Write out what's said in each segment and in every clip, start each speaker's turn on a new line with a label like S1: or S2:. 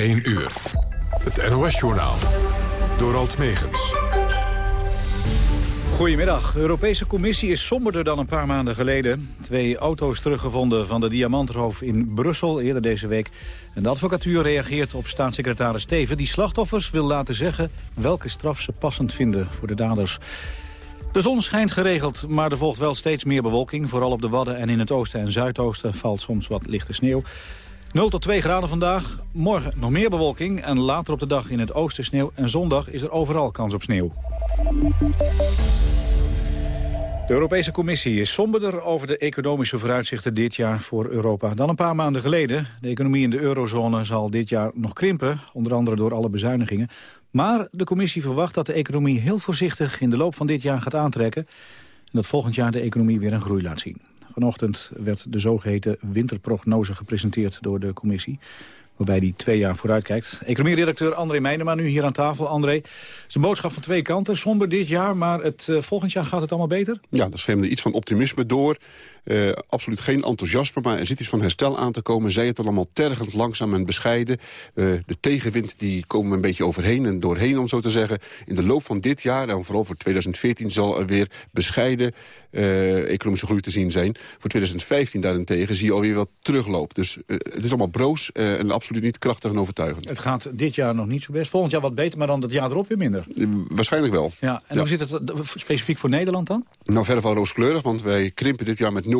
S1: 1 uur. Het NOS-journaal. Door Alt Megens.
S2: Goedemiddag. De Europese Commissie is somberder dan een paar maanden geleden. Twee auto's teruggevonden van de diamantroof in Brussel eerder deze week. En de advocatuur reageert op staatssecretaris Steven... die slachtoffers wil laten zeggen welke straf ze passend vinden voor de daders. De zon schijnt geregeld, maar er volgt wel steeds meer bewolking. Vooral op de Wadden en in het oosten en zuidoosten valt soms wat lichte sneeuw. 0 tot 2 graden vandaag. Morgen nog meer bewolking en later op de dag in het oosten sneeuw. En zondag is er overal kans op sneeuw. De Europese Commissie is somberder over de economische vooruitzichten dit jaar voor Europa dan een paar maanden geleden. De economie in de eurozone zal dit jaar nog krimpen, onder andere door alle bezuinigingen. Maar de Commissie verwacht dat de economie heel voorzichtig in de loop van dit jaar gaat aantrekken. En dat volgend jaar de economie weer een groei laat zien. Vanochtend werd de zogeheten winterprognose gepresenteerd door de commissie waarbij die twee jaar vooruit kijkt. Economie-redacteur André Meijnema nu hier aan tafel. André, het is een boodschap van twee kanten. Somber dit jaar, maar het, uh, volgend jaar gaat het allemaal beter?
S3: Ja, er schemerde iets van optimisme door. Uh, absoluut geen enthousiasme, maar er zit iets van herstel aan te komen. Zij het allemaal tergend langzaam en bescheiden. Uh, de tegenwind die komen een beetje overheen en doorheen, om zo te zeggen. In de loop van dit jaar, en vooral voor 2014, zal er weer bescheiden uh, economische groei te zien zijn. Voor 2015 daarentegen zie je alweer wat terugloop. Dus het is allemaal broos en absoluut niet krachtig en overtuigend.
S2: Het gaat dit jaar nog niet zo best. Volgend jaar wat beter, maar dan het jaar erop weer minder.
S3: waarschijnlijk wel.
S2: Ja, en ja. hoe zit het specifiek voor Nederland dan?
S3: Nou, verder van rooskleurig, want wij krimpen dit jaar met 0,6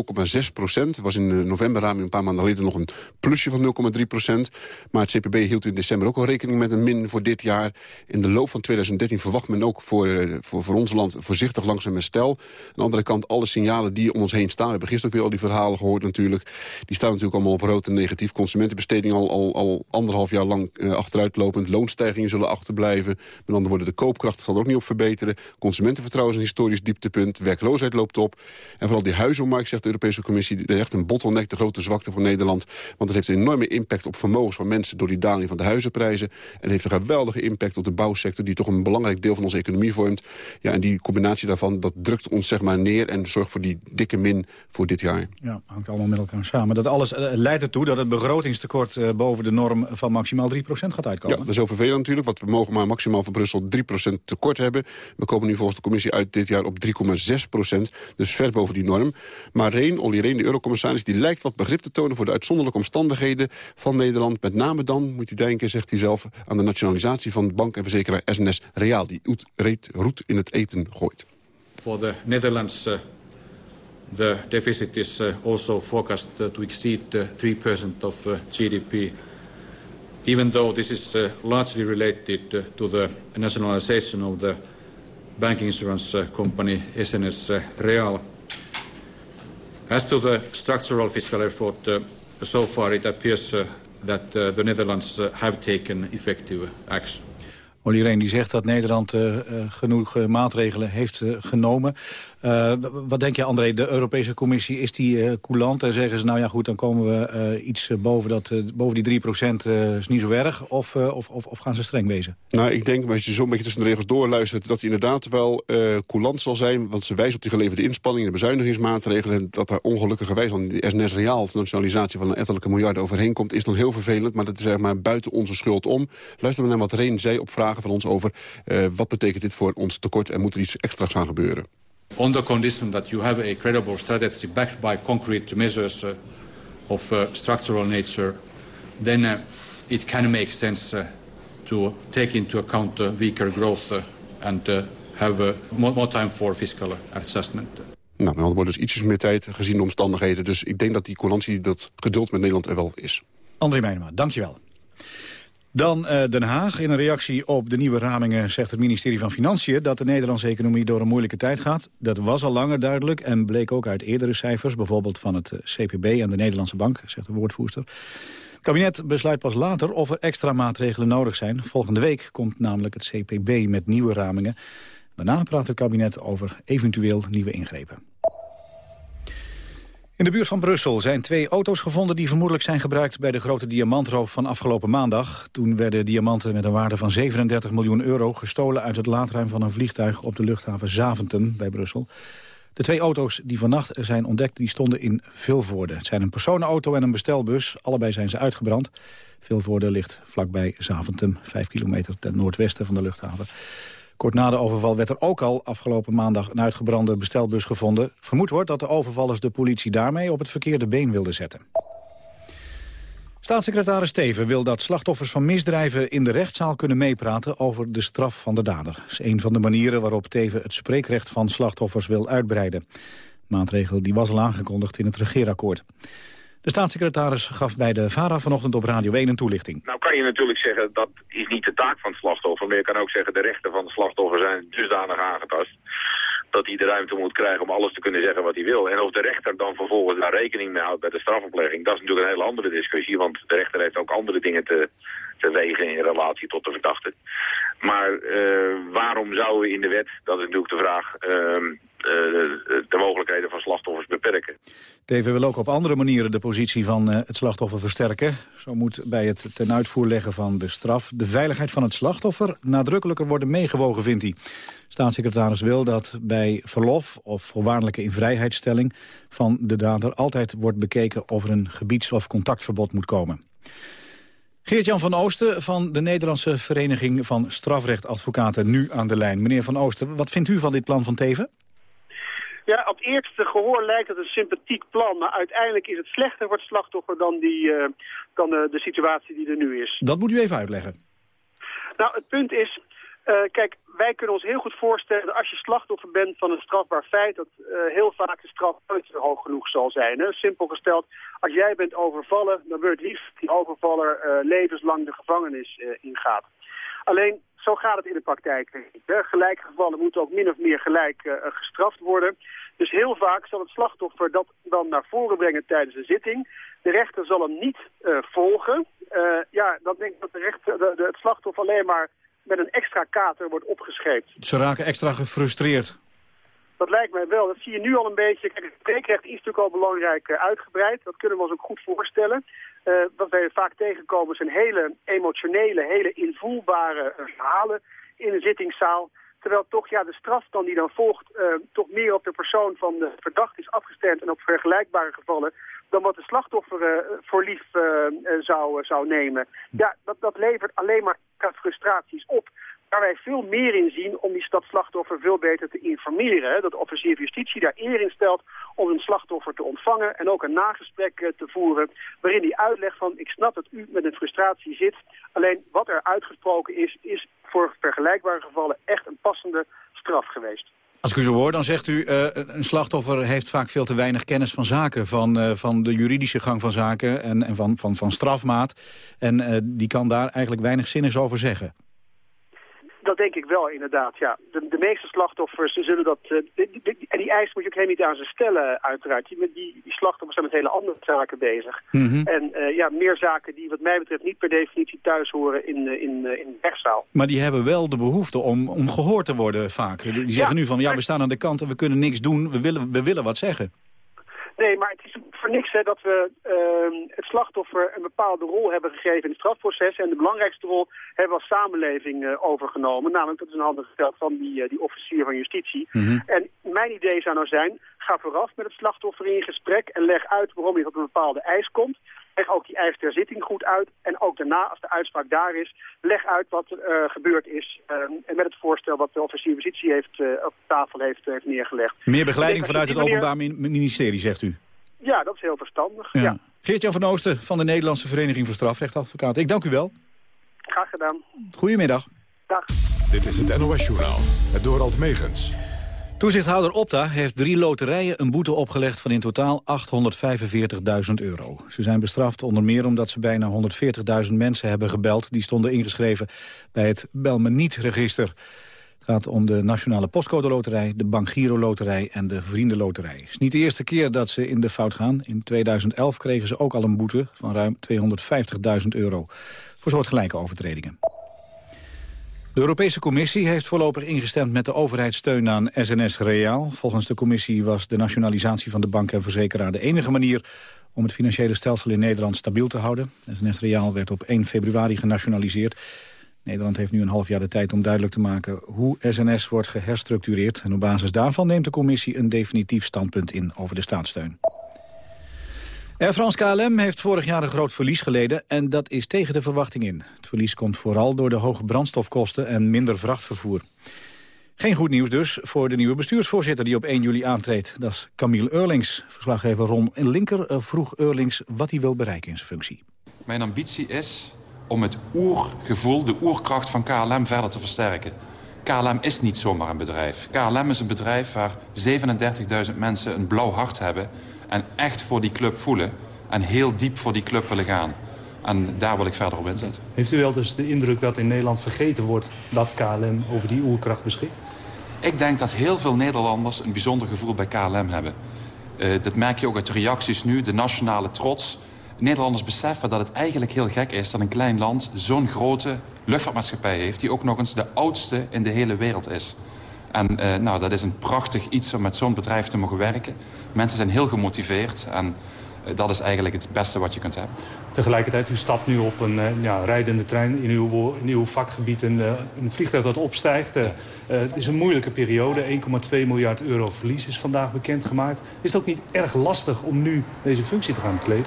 S3: procent. was in de novemberraming een paar maanden geleden nog een plusje van 0,3 procent. Maar het CPB hield in december ook al rekening met een min voor dit jaar. In de loop van 2013 verwacht men ook voor, voor, voor ons land voorzichtig langzaam herstel. Aan de andere kant, alle signalen die om ons heen staan... we hebben gisteren ook weer al die verhalen gehoord natuurlijk... die staan natuurlijk allemaal op rood en negatief. Consumentenbesteding al, al, al anderhalf jaar lang uh, achteruitlopend. Loonstijgingen zullen achterblijven. Met andere woorden, de koopkracht zal er ook niet op verbeteren. Consumentenvertrouwen is een historisch dieptepunt. Werkloosheid loopt op. En vooral die huizenmarkt, zegt de Europese Commissie... dat is echt een bottleneck, de grote zwakte voor Nederland. Want het heeft een enorme impact op vermogens van mensen... door die daling van de huizenprijzen. En het heeft een geweldige impact op de bouwsector... die toch een belangrijk deel van onze economie vormt. Ja, en die combinatie daarvan, dat drukt ons zeg maar neer... en zorgt voor die dikke min voor dit jaar.
S2: Ja, hangt allemaal met elkaar samen. Dat alles uh, leidt ertoe dat het begrotingstekort uh, boven de norm van maximaal 3% gaat uitkomen.
S3: Ja, dat is vervelend natuurlijk, want we mogen maar maximaal van Brussel 3% tekort hebben. We komen nu volgens de commissie uit dit jaar op 3,6%, dus ver boven die norm. Maar Reen, Olly Reen, de eurocommissaris, die lijkt wat begrip te tonen voor de uitzonderlijke omstandigheden van Nederland. Met name dan, moet u denken, zegt hij zelf, aan de nationalisatie van bank en verzekeraar SNS Reaal, die roet in het eten gooit.
S4: For the Netherlands, uh, the deficit is uh, also forecast uh, to exceed uh, 3% of uh, GDP. Even though this is uh, largely related to the nationalization of the bank insurance company SNS Real. As to the structural fiscal effort, so far it appears that the Netherlands have taken effective action.
S2: Olly Reen die zegt dat Nederland uh, genoeg uh, maatregelen heeft uh, genomen. wat denk je, André, de Europese Commissie, is die coulant? En zeggen ze, nou ja goed, dan komen we iets boven, dat, boven die 3 procent, is niet zo erg. Of, of, of, gaan ze streng wezen?
S3: Nou, ik denk, als je zo'n beetje tussen de regels doorluistert... dat hij inderdaad wel coulant zal zijn. Want ze wijzen op die geleverde inspanningen, de bezuinigingsmaatregelen... en dat daar ongelukkigerwijs aan die SNS Reaal... de nationalisatie van een ettelijke miljard overheen komt... is dan heel vervelend, maar dat is zeg maar buiten onze schuld om. Luister maar naar wat Reen zei op vraag van ons over... Uh, wat betekent dit voor ons tekort en moet er iets extra's gaan gebeuren?
S4: On the condition that you have a credible strategy backed by concrete measures uh, of uh, structural nature... then uh, it can make sense uh, to take into account weaker growth... and have more, more time for fiscal adjustment.
S3: Nou, met andere woorden, dus ietsjes meer tijd gezien de omstandigheden. Dus ik denk dat die coulantie, dat geduld met Nederland er wel is.
S2: André Meijnema, dankjewel. Dan uh, Den Haag. In een reactie op de nieuwe ramingen zegt het ministerie van Financiën... dat de Nederlandse economie door een moeilijke tijd gaat. Dat was al langer duidelijk en bleek ook uit eerdere cijfers... bijvoorbeeld van het eh, CPB en de Nederlandse Bank, zegt de woordvoerster. Het kabinet besluit pas later of er extra maatregelen nodig zijn. Volgende week komt namelijk het CPB met nieuwe ramingen. Daarna praat het kabinet over eventueel nieuwe ingrepen. In de buurt van Brussel zijn twee auto's gevonden die vermoedelijk zijn gebruikt bij de grote diamantroof van afgelopen maandag. Toen werden diamanten met een waarde van 37 miljoen euro gestolen uit het laadruim van een vliegtuig op de luchthaven Zaventem bij Brussel. De twee auto's die vannacht zijn ontdekt die stonden in Vilvoorde. Het zijn een personenauto en een bestelbus. Allebei zijn ze uitgebrand. Vilvoorde ligt vlakbij Zaventem, vijf kilometer ten noordwesten van de luchthaven. Kort na de overval werd er ook al afgelopen maandag een uitgebrande bestelbus gevonden. Vermoed wordt dat de overvallers de politie daarmee op het verkeerde been wilden zetten. Staatssecretaris Teven wil dat slachtoffers van misdrijven in de rechtszaal kunnen meepraten over de straf van de dader. Dat is een van de manieren waarop Teven het spreekrecht van slachtoffers wil uitbreiden. Maatregel die was al aangekondigd in het regeerakkoord. De staatssecretaris gaf bij de VARA vanochtend op Radio 1 een toelichting.
S5: Nou kan je natuurlijk zeggen dat is niet de taak van het slachtoffer. Maar je kan ook zeggen de rechten van het slachtoffer zijn dusdanig aangetast dat hij de ruimte moet krijgen om alles te kunnen zeggen wat hij wil. En of de rechter dan vervolgens daar rekening mee houdt bij de strafoplegging, dat is natuurlijk een hele andere discussie. Want de rechter heeft ook andere dingen te, te wegen in relatie tot de verdachte. Maar uh, waarom zouden we in de wet, dat is natuurlijk de vraag, uh, de mogelijkheden van slachtoffers beperken.
S2: Teven wil ook op andere manieren de positie van het slachtoffer versterken. Zo moet bij het ten uitvoer leggen van de straf de veiligheid van het slachtoffer nadrukkelijker worden meegewogen, vindt hij. Staatssecretaris wil dat bij verlof of voorwaardelijke invrijheidstelling van de dader altijd wordt bekeken of er een gebieds- of contactverbod moet komen. Geert-Jan van Oosten van de Nederlandse Vereniging van Strafrechtadvocaten nu aan de lijn. Meneer van Oosten, wat vindt u van dit plan van Teven?
S6: Ja, op het eerste gehoor lijkt het een sympathiek plan, maar uiteindelijk is het slechter voor het slachtoffer dan, die, uh, dan de, de situatie die er nu is.
S2: Dat moet u even uitleggen.
S6: Nou, het punt is, uh, kijk, wij kunnen ons heel goed voorstellen dat als je slachtoffer bent van een strafbaar feit, dat uh, heel vaak de straf nooit hoog genoeg zal zijn. Hè? Simpel gesteld, als jij bent overvallen, dan wordt liefst die overvaller uh, levenslang de gevangenis ingaat. Alleen, zo gaat het in de praktijk. Gelijke gevallen moeten ook min of meer gelijk gestraft worden. Dus heel vaak zal het slachtoffer dat dan naar voren brengen tijdens een zitting. De rechter zal hem niet volgen. ja, dan denk ik dat de rechter, de, de, het slachtoffer alleen maar met een extra kater wordt opgescheept.
S2: Ze raken extra gefrustreerd.
S6: Dat lijkt mij wel. Dat zie je nu al een beetje. Kijk, het spreekrecht is natuurlijk al belangrijk uh, uitgebreid. Dat kunnen we ons ook goed voorstellen. Uh, wat wij vaak tegenkomen zijn hele emotionele, hele invoelbare uh, verhalen in een zittingszaal. Terwijl toch ja, de straf dan die dan volgt toch meer op de persoon van de verdachte is afgestemd en op vergelijkbare gevallen dan wat de slachtoffer voor lief zou, zou nemen. Ja, dat, dat levert alleen maar frustraties op. Waar wij veel meer in zien om die stadslachtoffer veel beter te informeren. Dat officier van justitie daar eer in stelt om een slachtoffer te ontvangen en ook een nagesprek te voeren. Waarin hij uitlegt van ik snap dat u met een frustratie zit. Alleen wat er uitgesproken is, is voor vergelijkbare gevallen echt een passende straf geweest.
S2: Als ik u zo hoor, dan zegt u, uh, een slachtoffer heeft vaak veel te weinig kennis van zaken. Van, uh, van de juridische gang van zaken en, en van, van, van strafmaat. En die kan daar eigenlijk weinig zinnigs over zeggen.
S6: Dat denk ik wel, inderdaad. Ja. De, de meeste slachtoffers zullen dat... Uh, die, die, en die eis moet je ook helemaal niet aan ze stellen, uiteraard. Die, die, die slachtoffers zijn met hele andere zaken bezig.
S2: Mm -hmm.
S6: En uh, ja, meer zaken die wat mij betreft niet per definitie thuis horen in, uh, in, in de rechtszaal.
S2: Maar die hebben wel de behoefte om, om gehoord te worden vaak. Die zeggen ja, nu van, ja, we staan aan de kant en we kunnen niks doen. We willen, we willen wat zeggen.
S6: Nee, maar het is voor niks hè, dat we uh, het slachtoffer een bepaalde rol hebben gegeven in het strafproces. En de belangrijkste rol hebben we als samenleving uh, overgenomen. Namelijk, dat is een handig gesteld van die, uh, die officier van justitie.
S2: Mm -hmm.
S6: En mijn idee zou nou zijn, ga vooraf met het slachtoffer in gesprek en leg uit waarom je tot een bepaalde eis komt. Leg ook die eis ter zitting goed uit. En ook daarna, als de uitspraak daar is, leg uit wat er uh, gebeurd is. Uh, en met het voorstel wat de officier van justitie heeft, uh, op tafel heeft, heeft neergelegd.
S2: Meer begeleiding vanuit het manier... Openbaar Ministerie, zegt u?
S6: Ja, dat is heel verstandig. Ja. ja.
S2: Geert-Jan van Oosten van de Nederlandse Vereniging voor Strafrechtadvocaten. Ik dank u wel.
S6: Graag gedaan.
S2: Goedemiddag.
S6: Dag.
S1: Dit is het NOS Journaal, het Dorald Megens.
S2: Toezichthouder Opta heeft drie loterijen een boete opgelegd van in totaal 845.000 euro. Ze zijn bestraft onder meer omdat ze bijna 140.000 mensen hebben gebeld... die stonden ingeschreven bij het Bel me niet-register. Het gaat om de Nationale Postcode Loterij, de Bank Giro Loterij en de Vriendenloterij. Het is niet de eerste keer dat ze in de fout gaan. In 2011 kregen ze ook al een boete van ruim 250.000 euro voor soortgelijke overtredingen. De Europese Commissie heeft voorlopig ingestemd met de overheidssteun aan SNS Reaal. Volgens de commissie was de nationalisatie van de bank en verzekeraar de enige manier om het financiële stelsel in Nederland stabiel te houden. SNS Reaal werd op 1 februari genationaliseerd. Nederland heeft nu een half jaar de tijd om duidelijk te maken hoe SNS wordt geherstructureerd. En op basis daarvan neemt de commissie een definitief standpunt in over de staatssteun. Air France KLM heeft vorig jaar een groot verlies geleden en dat is tegen de verwachting in. Het verlies komt vooral door de hoge brandstofkosten en minder vrachtvervoer. Geen goed nieuws dus voor de nieuwe bestuursvoorzitter die op 1 juli aantreedt. Dat is Camille Eurlings. Verslaggever Ron Linker eh, vroeg Eurlings wat hij wil bereiken in zijn functie.
S7: Mijn ambitie is om het oergevoel, de oerkracht van KLM verder te versterken. KLM is niet zomaar een bedrijf. KLM is een bedrijf waar 37.000 mensen een blauw hart hebben... en echt voor die club voelen en heel diep voor die club willen gaan. En daar wil ik verder op inzetten.
S8: Heeft u wel dus de indruk dat in Nederland vergeten wordt dat KLM over die oerkracht beschikt?
S7: Ik denk dat heel veel Nederlanders een bijzonder gevoel bij KLM hebben. Uh, dat merk je ook uit de reacties nu, de nationale trots. Nederlanders beseffen dat het eigenlijk heel gek is... dat een klein land zo'n grote luchtvaartmaatschappij heeft... die ook nog eens de oudste in de hele wereld is. En uh, nou, dat is een prachtig iets om met zo'n bedrijf te mogen werken. Mensen zijn heel gemotiveerd en uh, dat is eigenlijk het beste wat je kunt hebben.
S8: Tegelijkertijd, u stapt nu op een uh, ja, rijdende trein in uw, in uw vakgebied... Een, een vliegtuig dat opstijgt. het is een moeilijke periode. 1,2 miljard euro verlies is vandaag bekendgemaakt. Is het ook niet erg lastig om nu deze functie te gaan bekleden?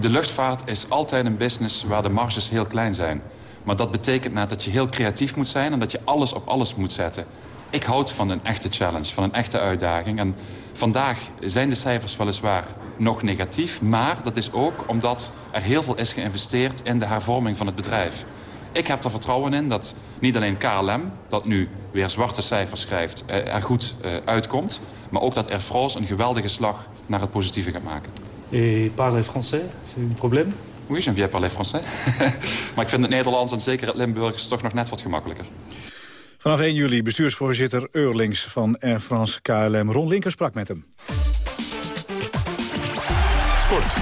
S7: De luchtvaart is altijd een business waar de marges heel klein zijn. Maar dat betekent net dat je heel creatief moet zijn... en dat je alles op alles moet zetten. Ik houd van een echte challenge, van een echte uitdaging. En vandaag zijn de cijfers weliswaar nog negatief... maar dat is ook omdat er heel veel is geïnvesteerd in de hervorming van het bedrijf. Ik heb er vertrouwen in dat niet alleen KLM, dat nu weer zwarte cijfers schrijft... Eh, er goed uh, uitkomt, maar ook dat Air France een geweldige slag naar het positieve gaat maken.
S8: Et parler français, c'est un problème
S7: Oui, j'aime bien parler français. maar ik vind het Nederlands en zeker het Limburgs toch nog net wat gemakkelijker.
S2: Vanaf 1 juli bestuursvoorzitter Eurlings van Air France KLM. Ron Linker sprak met hem. Sport.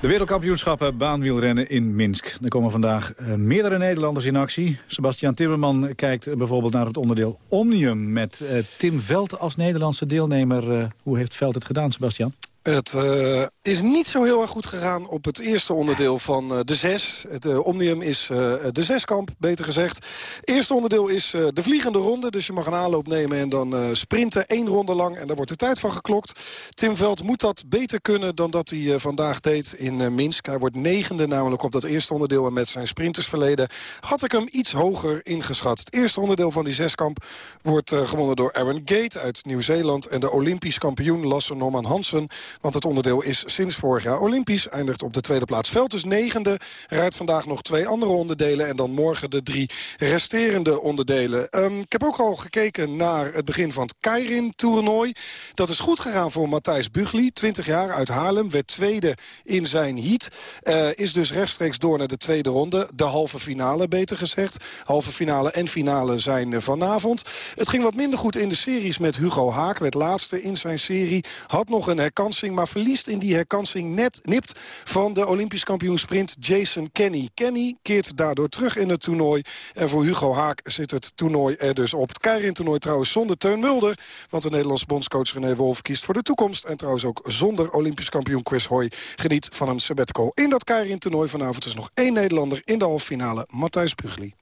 S2: De wereldkampioenschappen baanwielrennen in Minsk. Er komen vandaag uh, meerdere Nederlanders in actie. Sebastian Timmerman kijkt bijvoorbeeld naar het onderdeel Omnium... met uh, Tim Veld als Nederlandse deelnemer. Uh, hoe heeft Veld het gedaan, Sebastian?
S9: Het uh, is niet zo heel erg goed gegaan op het eerste onderdeel van uh, de zes. Het uh, Omnium is de zeskamp, beter gezegd. Eerste onderdeel is de vliegende ronde. Dus je mag een aanloop nemen en dan sprinten één ronde lang. En daar wordt de tijd van geklokt. Tim Veld moet dat beter kunnen dan dat hij vandaag deed in Minsk. Hij wordt negende namelijk op dat eerste onderdeel. En met zijn sprintersverleden had ik hem iets hoger ingeschat. Het eerste onderdeel van die zeskamp wordt gewonnen door Aaron Gate uit Nieuw-Zeeland. En de Olympisch kampioen Lasse Norman Hansen want het onderdeel is sinds vorig jaar Olympisch. Eindigt op de tweede plaats. Veld dus negende. Rijdt vandaag nog twee andere onderdelen. En dan morgen de drie resterende onderdelen. Um, ik heb ook al gekeken naar het begin van het Keirin-toernooi. Dat is goed gegaan voor Matthijs Bugli. 20 jaar uit Haarlem. Werd tweede in zijn heat. Uh, is dus rechtstreeks door naar de tweede ronde. De halve finale, beter gezegd. Halve finale en finale zijn vanavond. Het ging wat minder goed in de series met Hugo Haak. Werd laatste in zijn serie. Had nog een herkansing maar verliest in die herkansing net nipt van de Olympisch kampioen sprint Jason Kenny. Kenny keert daardoor terug in het toernooi. En voor Hugo Haak zit het toernooi er dus op. Het Keirin-toernooi trouwens zonder Teun Mulder. Want de Nederlandse bondscoach René Wolf kiest voor de toekomst. En trouwens ook zonder Olympisch kampioen Chris Hoy geniet van een sabbatical. In dat Keirin-toernooi vanavond is nog één Nederlander in de halve finale. Matthijs Pugli.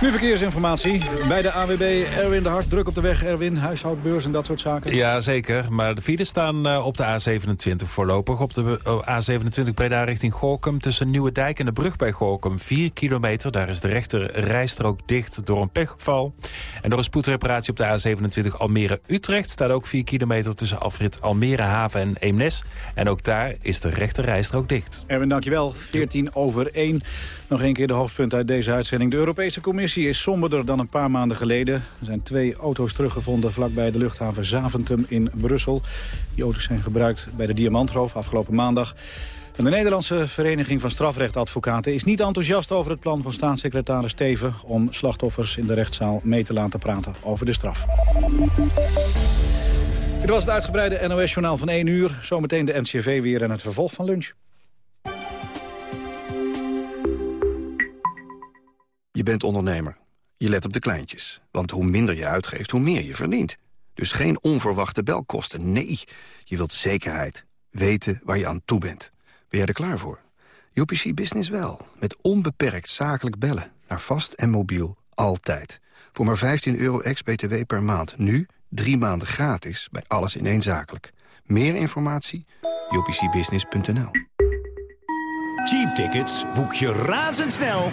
S2: Nu verkeersinformatie. Bij de AWB Erwin de Hart. Druk op de weg, Erwin. Huishoudbeurs en dat soort zaken.
S10: Ja, zeker. Maar de files staan uh, op de A27 voorlopig. Op de uh, A27 Breda richting Gorkum. Tussen Nieuwe-Dijk en de brug bij Gorkum. 4 kilometer. Daar is de rechter rijstrook dicht door een pechval. En door een spoedreparatie op de A27 Almere-Utrecht... staat ook 4 kilometer tussen afrit Almere-Haven en Eemnes. En ook daar is de rechter rijstrook dicht.
S2: Erwin, dankjewel. 14 over 1. Nog een keer de hoofdpunt uit deze uitzending. De Europese Commissie is somberder dan een paar maanden geleden. Er zijn twee auto's teruggevonden vlakbij de luchthaven Zaventem in Brussel. Die auto's zijn gebruikt bij de diamantroof afgelopen maandag. En de Nederlandse Vereniging van Strafrechtadvocaten is niet enthousiast over het plan van staatssecretaris Teven... om slachtoffers in de rechtszaal mee te laten praten over de straf. Dit was het uitgebreide NOS-journaal van 1 uur. Zometeen de NCV weer en het vervolg van lunch.
S11: Je bent ondernemer. Je let op de kleintjes. Want hoe minder je uitgeeft, hoe meer je verdient. Dus geen onverwachte belkosten. Nee, je wilt zekerheid. Weten waar je aan toe bent. Ben jij er klaar voor? UPC Business wel, met onbeperkt zakelijk bellen. Naar vast en mobiel, altijd. Voor maar 15 euro ex-BTW per maand. Nu drie maanden gratis bij alles in één zakelijk. Meer informatie? upcbusiness.nl
S12: Cheap tickets boek je razendsnel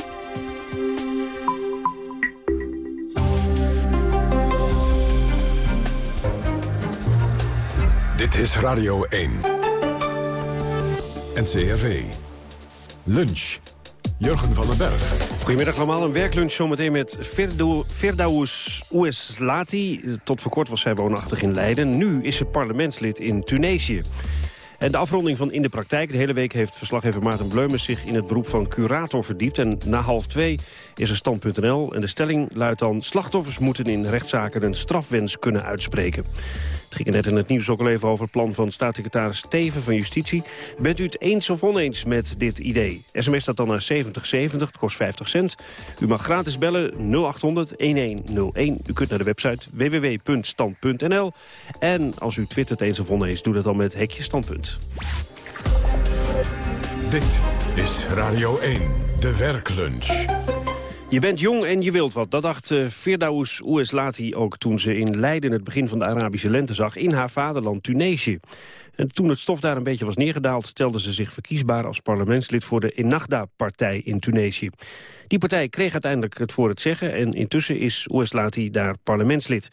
S1: Dit is Radio 1. NCRV. Lunch. Jurgen van den Berg.
S13: Goedemiddag allemaal, een werklunch zometeen met Firdaus Oueslati. Tot voor kort was zij woonachtig in Leiden. Nu is ze parlementslid in Tunesië. En de afronding van In de Praktijk. De hele week heeft verslaggever Maarten Bleumers zich in het beroep van curator verdiept. En na half twee is er stand.nl. En de stelling luidt dan... slachtoffers moeten in rechtszaken een strafwens kunnen uitspreken. Het ging net in het nieuws ook al even over het plan van staatssecretaris Steven van Justitie. Bent u het eens of oneens met dit idee? SMS staat dan naar 7070, het kost 50 cent. U mag gratis bellen 0800-1101. U kunt naar de website www.stand.nl. En als u twittert eens of oneens, doe dat dan met hekje standpunt.
S1: Dit is Radio 1, de werklunch.
S13: Je bent jong en je wilt wat. Dat dacht uh, Firdaus Oueslati ook toen ze in Leiden het begin van de Arabische lente zag... in haar vaderland Tunesië. En toen het stof daar een beetje was neergedaald... stelde ze zich verkiesbaar als parlementslid voor de Ennahda-partij in Tunesië. Die partij kreeg uiteindelijk het voor het zeggen... en intussen is Oueslati daar parlementslid.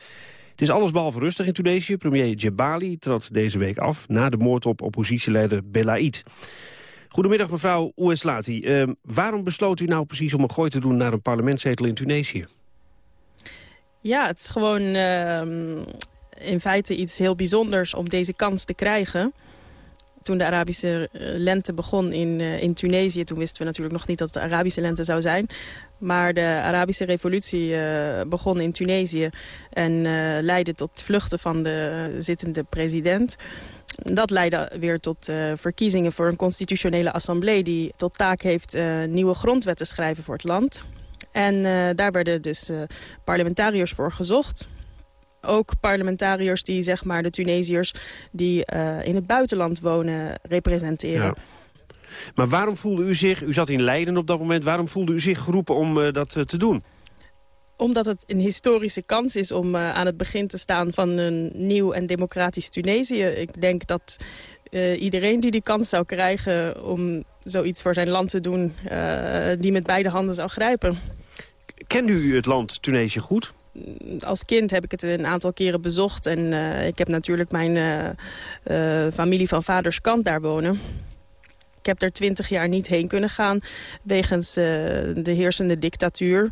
S13: Het is allesbehalve rustig in Tunesië. Premier Djebali trad deze week af na de moord op oppositieleider Belaid. Goedemiddag mevrouw Oueslati. Uh, waarom besloot u nou precies om een gooi te doen naar een parlementszetel in Tunesië?
S14: Ja, het is gewoon uh, in feite iets heel bijzonders om deze kans te krijgen. Toen de Arabische eh, lente begon in, uh, in Tunesië, toen wisten we natuurlijk nog niet dat het de Arabische lente zou zijn. Maar de Arabische revolutie uh, begon in Tunesië en leidde tot vluchten van de zittende president. Dat leidde weer tot uh, verkiezingen voor een constitutionele assemblee... die tot taak heeft uh, nieuwe grondwetten schrijven voor het land. En uh, daar werden dus parlementariërs voor gezocht. Ook parlementariërs die zeg maar, de Tunesiërs die in het buitenland wonen representeren. Ja.
S13: Maar waarom voelde u zich, u zat in Leiden op dat moment... waarom voelde u zich geroepen om dat te doen?
S14: Omdat het een historische kans is om uh, aan het begin te staan van een nieuw en democratisch Tunesië. Ik denk dat uh, iedereen die die kans zou krijgen om zoiets voor zijn land te doen, uh, die met beide handen zou grijpen.
S13: Kent u het land Tunesië goed?
S14: Als kind heb ik het een aantal keren bezocht en ik heb natuurlijk mijn familie van vaders kant daar wonen. Ik heb er twintig jaar niet heen kunnen gaan wegens de heersende dictatuur.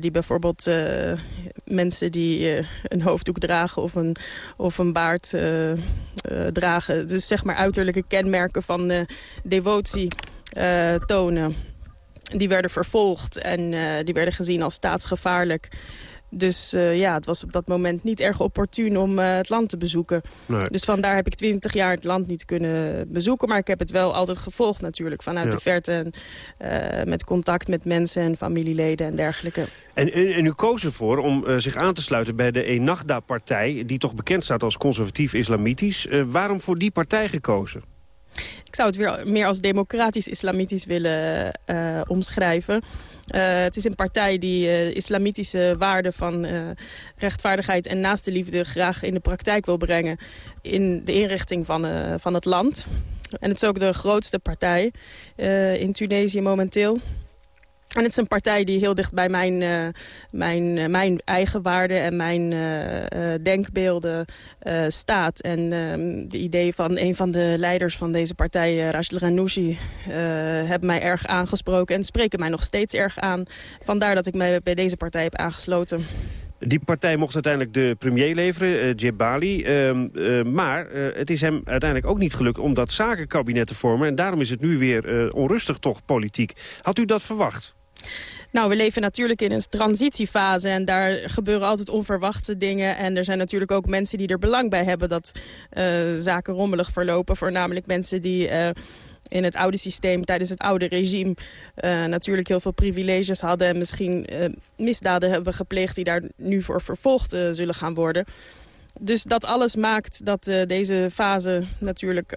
S14: Die bijvoorbeeld uh, mensen die uh, een hoofddoek dragen of een, of een baard uh, dragen. Dus zeg maar uiterlijke kenmerken van devotie tonen. Die werden vervolgd en die werden gezien als staatsgevaarlijk. Dus uh, ja, het was op dat moment niet erg opportun om uh, het land te bezoeken. Nee. Dus vandaar heb ik twintig jaar het land niet kunnen bezoeken. Maar ik heb het wel altijd gevolgd natuurlijk vanuit ja. de verte. En, uh, met contact met mensen en familieleden en dergelijke.
S13: En, en, en u koos ervoor om zich aan te sluiten bij de Ennahda-partij... die toch bekend staat als conservatief-islamitisch. waarom voor die partij gekozen?
S14: Ik zou het weer meer als democratisch-islamitisch willen omschrijven. Uh, het is een partij die uh, islamitische waarden van rechtvaardigheid en naaste liefde graag in de praktijk wil brengen in de inrichting van, van het land. En het is ook de grootste partij in Tunesië momenteel. En het is een partij die heel dicht bij mijn, uh, mijn, uh, mijn eigen waarden en mijn uh, denkbeelden staat. En ehm, de idee van een van de leiders van deze partij, Rashid Ranouchi, hebben mij erg aangesproken en spreken mij nog steeds erg aan. Vandaar dat ik mij bij deze partij heb aangesloten.
S13: Die partij mocht uiteindelijk de premier leveren, Djebali. Uh, uh, maar het is hem uiteindelijk ook niet gelukt om dat zakenkabinet te vormen. En daarom is het nu weer onrustig toch, politiek. Had u dat verwacht?
S14: Nou, we leven natuurlijk in een transitiefase en daar gebeuren altijd onverwachte dingen. En er zijn natuurlijk ook mensen die er belang bij hebben dat uh, zaken rommelig verlopen. Voornamelijk mensen die... Uh, in het oude systeem, tijdens het oude regime... Uh, natuurlijk heel veel privileges hadden... en misschien misdaden hebben gepleegd... die daar nu voor vervolgd zullen gaan worden. Dus dat alles maakt dat deze fase natuurlijk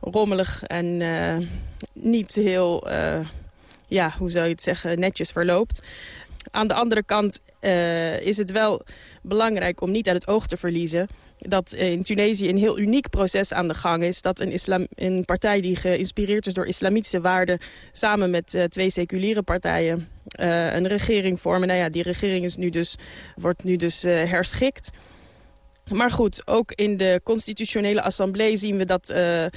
S14: rommelig... en niet heel ja, hoe zou je het zeggen, netjes verloopt. Aan de andere kant uh, is het wel belangrijk om niet uit het oog te verliezen dat in Tunesië een heel uniek proces aan de gang is. Dat een, islam, een partij die geïnspireerd is door islamitische waarden... samen met uh, twee seculiere partijen een regering vormen. Nou ja, die regering is nu dus, wordt nu dus herschikt. Maar goed, ook in de constitutionele assemblee zien we dat uh, uh,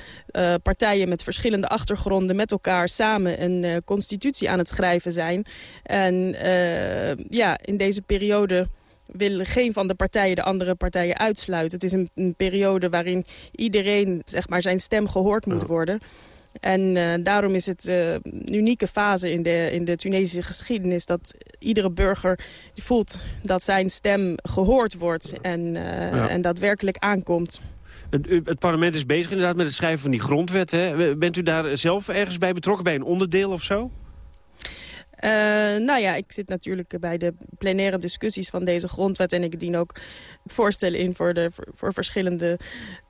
S14: partijen met verschillende achtergronden met elkaar samen een uh, constitutie aan het schrijven zijn. En ja, in deze periode willen geen van de partijen de andere partijen uitsluiten. Het is een, een periode waarin iedereen zeg maar, zijn stem gehoord moet worden. En uh, daarom is het uh, een unieke fase in de, in de Tunesische geschiedenis... dat iedere burger voelt dat zijn stem gehoord wordt en, uh, ja. en daadwerkelijk aankomt.
S13: Het, het, parlement is bezig inderdaad met het schrijven van die grondwet. Hè? Bent u daar zelf ergens bij betrokken, bij een onderdeel of zo?
S14: Uh, nou ja, ik zit natuurlijk bij de plenaire discussies van deze grondwet... en ik dien ook voorstellen in voor, de, voor, voor verschillende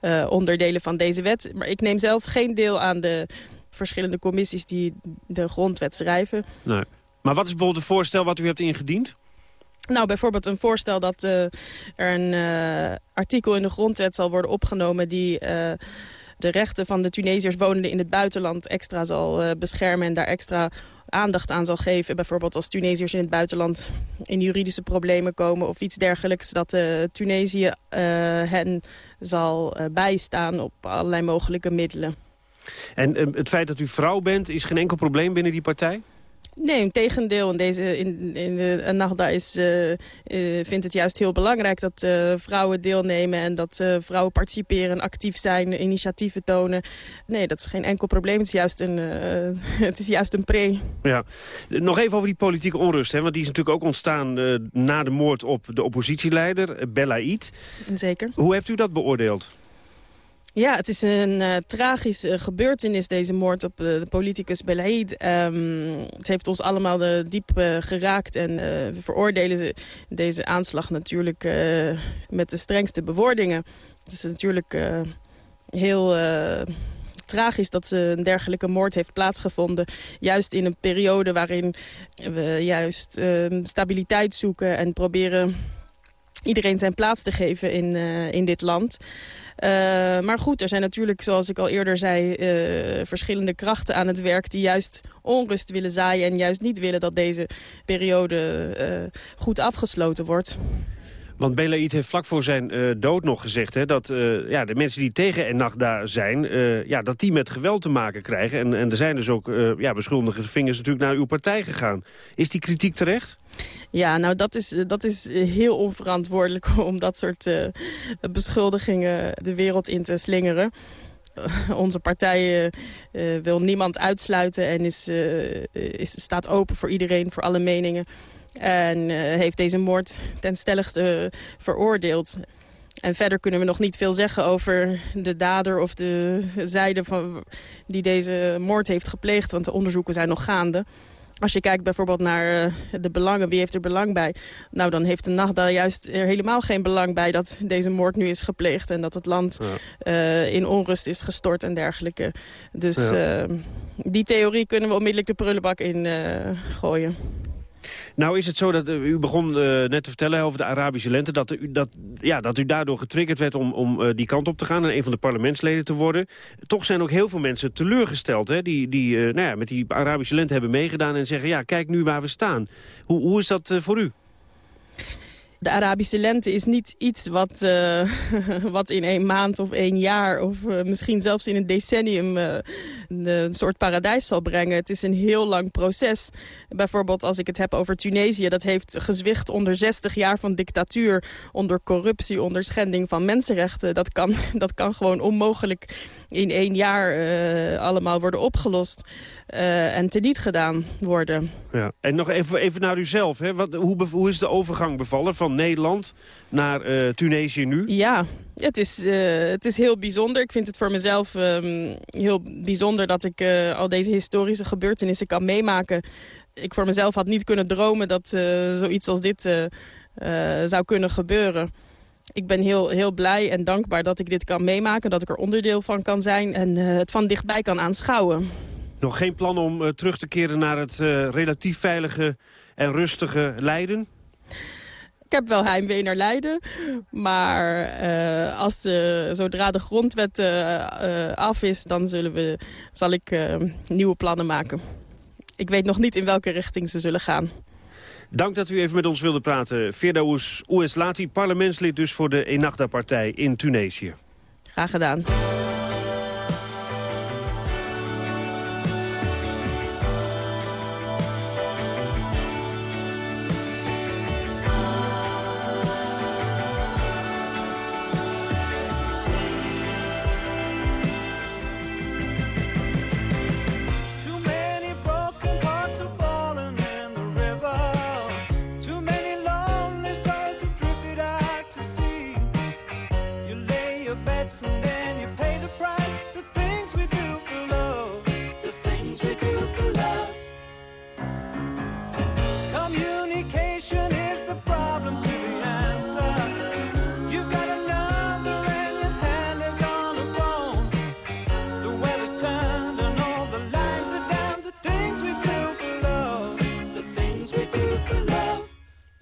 S14: uh, onderdelen van deze wet. Maar ik neem zelf geen deel aan de verschillende commissies die de grondwet schrijven.
S13: Nee. Maar wat is bijvoorbeeld het voorstel wat u hebt ingediend?
S14: Nou, bijvoorbeeld een voorstel dat uh, er een artikel in de grondwet zal worden opgenomen... die de rechten van de Tunesiërs wonenden in het buitenland extra zal beschermen... en daar extra aandacht aan zal geven. Bijvoorbeeld als Tunesiërs in het buitenland in juridische problemen komen of iets dergelijks. Dat uh, Tunesië uh, hen zal bijstaan op allerlei mogelijke middelen.
S13: En het feit dat u vrouw bent is geen enkel probleem binnen die partij?
S14: Nee, in tegendeel. In, deze, in, in de Nagda is, uh, uh, vindt het juist heel belangrijk dat uh, vrouwen deelnemen... en dat vrouwen participeren, actief zijn, initiatieven tonen. Nee, dat is geen enkel probleem. Het is juist een, het is juist een pre.
S13: Ja. Nog even over die politieke onrust. Hè, want die is natuurlijk ook ontstaan na de moord op de oppositieleider, Belaid.
S14: Zeker.
S13: Hoe hebt u dat beoordeeld?
S14: Ja, het is een uh, tragische gebeurtenis, deze moord op uh, de politicus Belaid. Um, het heeft ons allemaal diep geraakt en we veroordelen deze aanslag natuurlijk met de strengste bewoordingen. Het is natuurlijk heel tragisch dat ze een dergelijke moord heeft plaatsgevonden. Juist in een periode waarin we juist ehm, stabiliteit zoeken en proberen iedereen zijn plaats te geven in, in dit land. Uh, maar goed, er zijn natuurlijk, zoals ik al eerder zei... Uh, verschillende krachten aan het werk die juist onrust willen zaaien... en juist niet willen dat deze periode goed afgesloten wordt.
S13: Want Belaid heeft vlak voor zijn uh, dood nog gezegd... Hè, dat uh, ja, de mensen die tegen Ennahda zijn... Uh, ja, dat die met geweld te maken krijgen. En, en er zijn dus ook ja, beschuldigende vingers natuurlijk naar uw partij gegaan. Is die kritiek terecht?
S14: Ja, nou dat is, dat is heel onverantwoordelijk om dat soort beschuldigingen de wereld in te slingeren. Onze partij wil niemand uitsluiten en is, is, staat open voor iedereen, voor alle meningen. En uh, heeft deze moord ten stelligste veroordeeld. En verder kunnen we nog niet veel zeggen over de dader of de zijde van, die deze moord heeft gepleegd. Want de onderzoeken zijn nog gaande. Als je kijkt bijvoorbeeld naar uh, de belangen, wie heeft er belang bij? Nou, dan heeft de Nagda juist er helemaal geen belang bij dat deze moord nu is gepleegd. En dat het land ja. uh, in onrust is gestort en dergelijke. Dus ja. uh, die theorie kunnen we onmiddellijk de prullenbak in gooien.
S13: Nou is het zo dat u begon uh, net te vertellen over de Arabische lente... dat u, dat, ja, dat u daardoor getriggerd werd om, om uh, die kant op te gaan... en een van de parlementsleden te worden. Toch zijn ook heel veel mensen teleurgesteld... Hè, die, die nou ja, met die Arabische lente hebben meegedaan en zeggen... ja, kijk nu waar we staan. Hoe, hoe is dat voor u?
S14: De Arabische lente is niet iets wat, uh, wat in één maand of één jaar... of uh, misschien zelfs in een decennium uh, een soort paradijs zal brengen. Het is een heel lang proces. Bijvoorbeeld als ik het heb over Tunesië... dat heeft gezwicht onder 60 jaar van dictatuur... onder corruptie, onder schending van mensenrechten. Dat kan, dat kan gewoon onmogelijk in één jaar allemaal worden opgelost en teniet gedaan worden.
S13: Ja. En nog even, even naar uzelf. Hè? Wat, hoe, hoe is de overgang bevallen van Nederland naar Tunesië nu?
S14: Ja, het is, het is heel bijzonder. Ik vind het voor mezelf ehm, heel bijzonder dat ik al deze historische gebeurtenissen kan meemaken ik voor mezelf had niet kunnen dromen dat uh, zoiets als dit uh, uh, zou kunnen gebeuren. Ik ben heel, heel blij en dankbaar dat ik dit kan meemaken, dat ik er onderdeel van kan zijn en het van dichtbij kan aanschouwen.
S13: Nog geen plan om terug te keren naar het relatief veilige en rustige Leiden?
S14: Ik heb wel heimwee naar Leiden. Maar als de, zodra de grondwet af is, dan zullen we, zal ik nieuwe plannen maken ik weet nog niet in welke richting ze zullen gaan.
S13: Dank dat u even met ons wilde praten. Firdaus Oueslati, parlementslid dus voor de Ennahda-partij in Tunesië.
S14: Graag gedaan.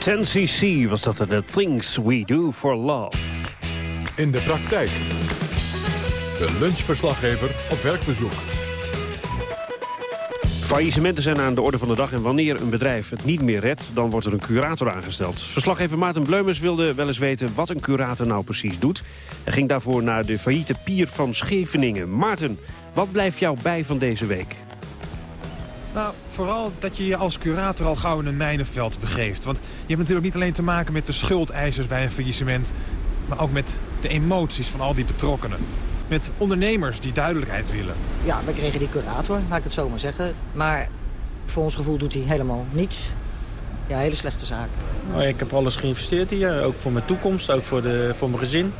S13: Ten cc was dat The Things We Do For Love.
S1: In de praktijk. De lunchverslaggever op werkbezoek.
S13: Faillissementen zijn aan de orde van de dag en wanneer een bedrijf het niet meer redt, dan wordt er een curator aangesteld. Verslaggever Maarten Bleumers wilde wel eens weten wat een curator nou precies doet. Hij ging daarvoor naar de failliete pier van Scheveningen. Maarten, wat blijft jou bij van deze week?
S15: Nou, vooral dat je je als curator al gauw in een mijnenveld begeeft. Want je hebt natuurlijk niet alleen te maken met de schuldeisers bij een faillissement... maar ook met de emoties van al die betrokkenen. Met ondernemers die duidelijkheid willen.
S16: Ja, we kregen die curator, laat ik het zo maar zeggen. Maar voor ons gevoel doet hij helemaal niets. Ja, hele slechte zaak.
S17: Oh, ik heb alles geïnvesteerd hier, ook voor mijn toekomst, ook voor, de, voor mijn gezin.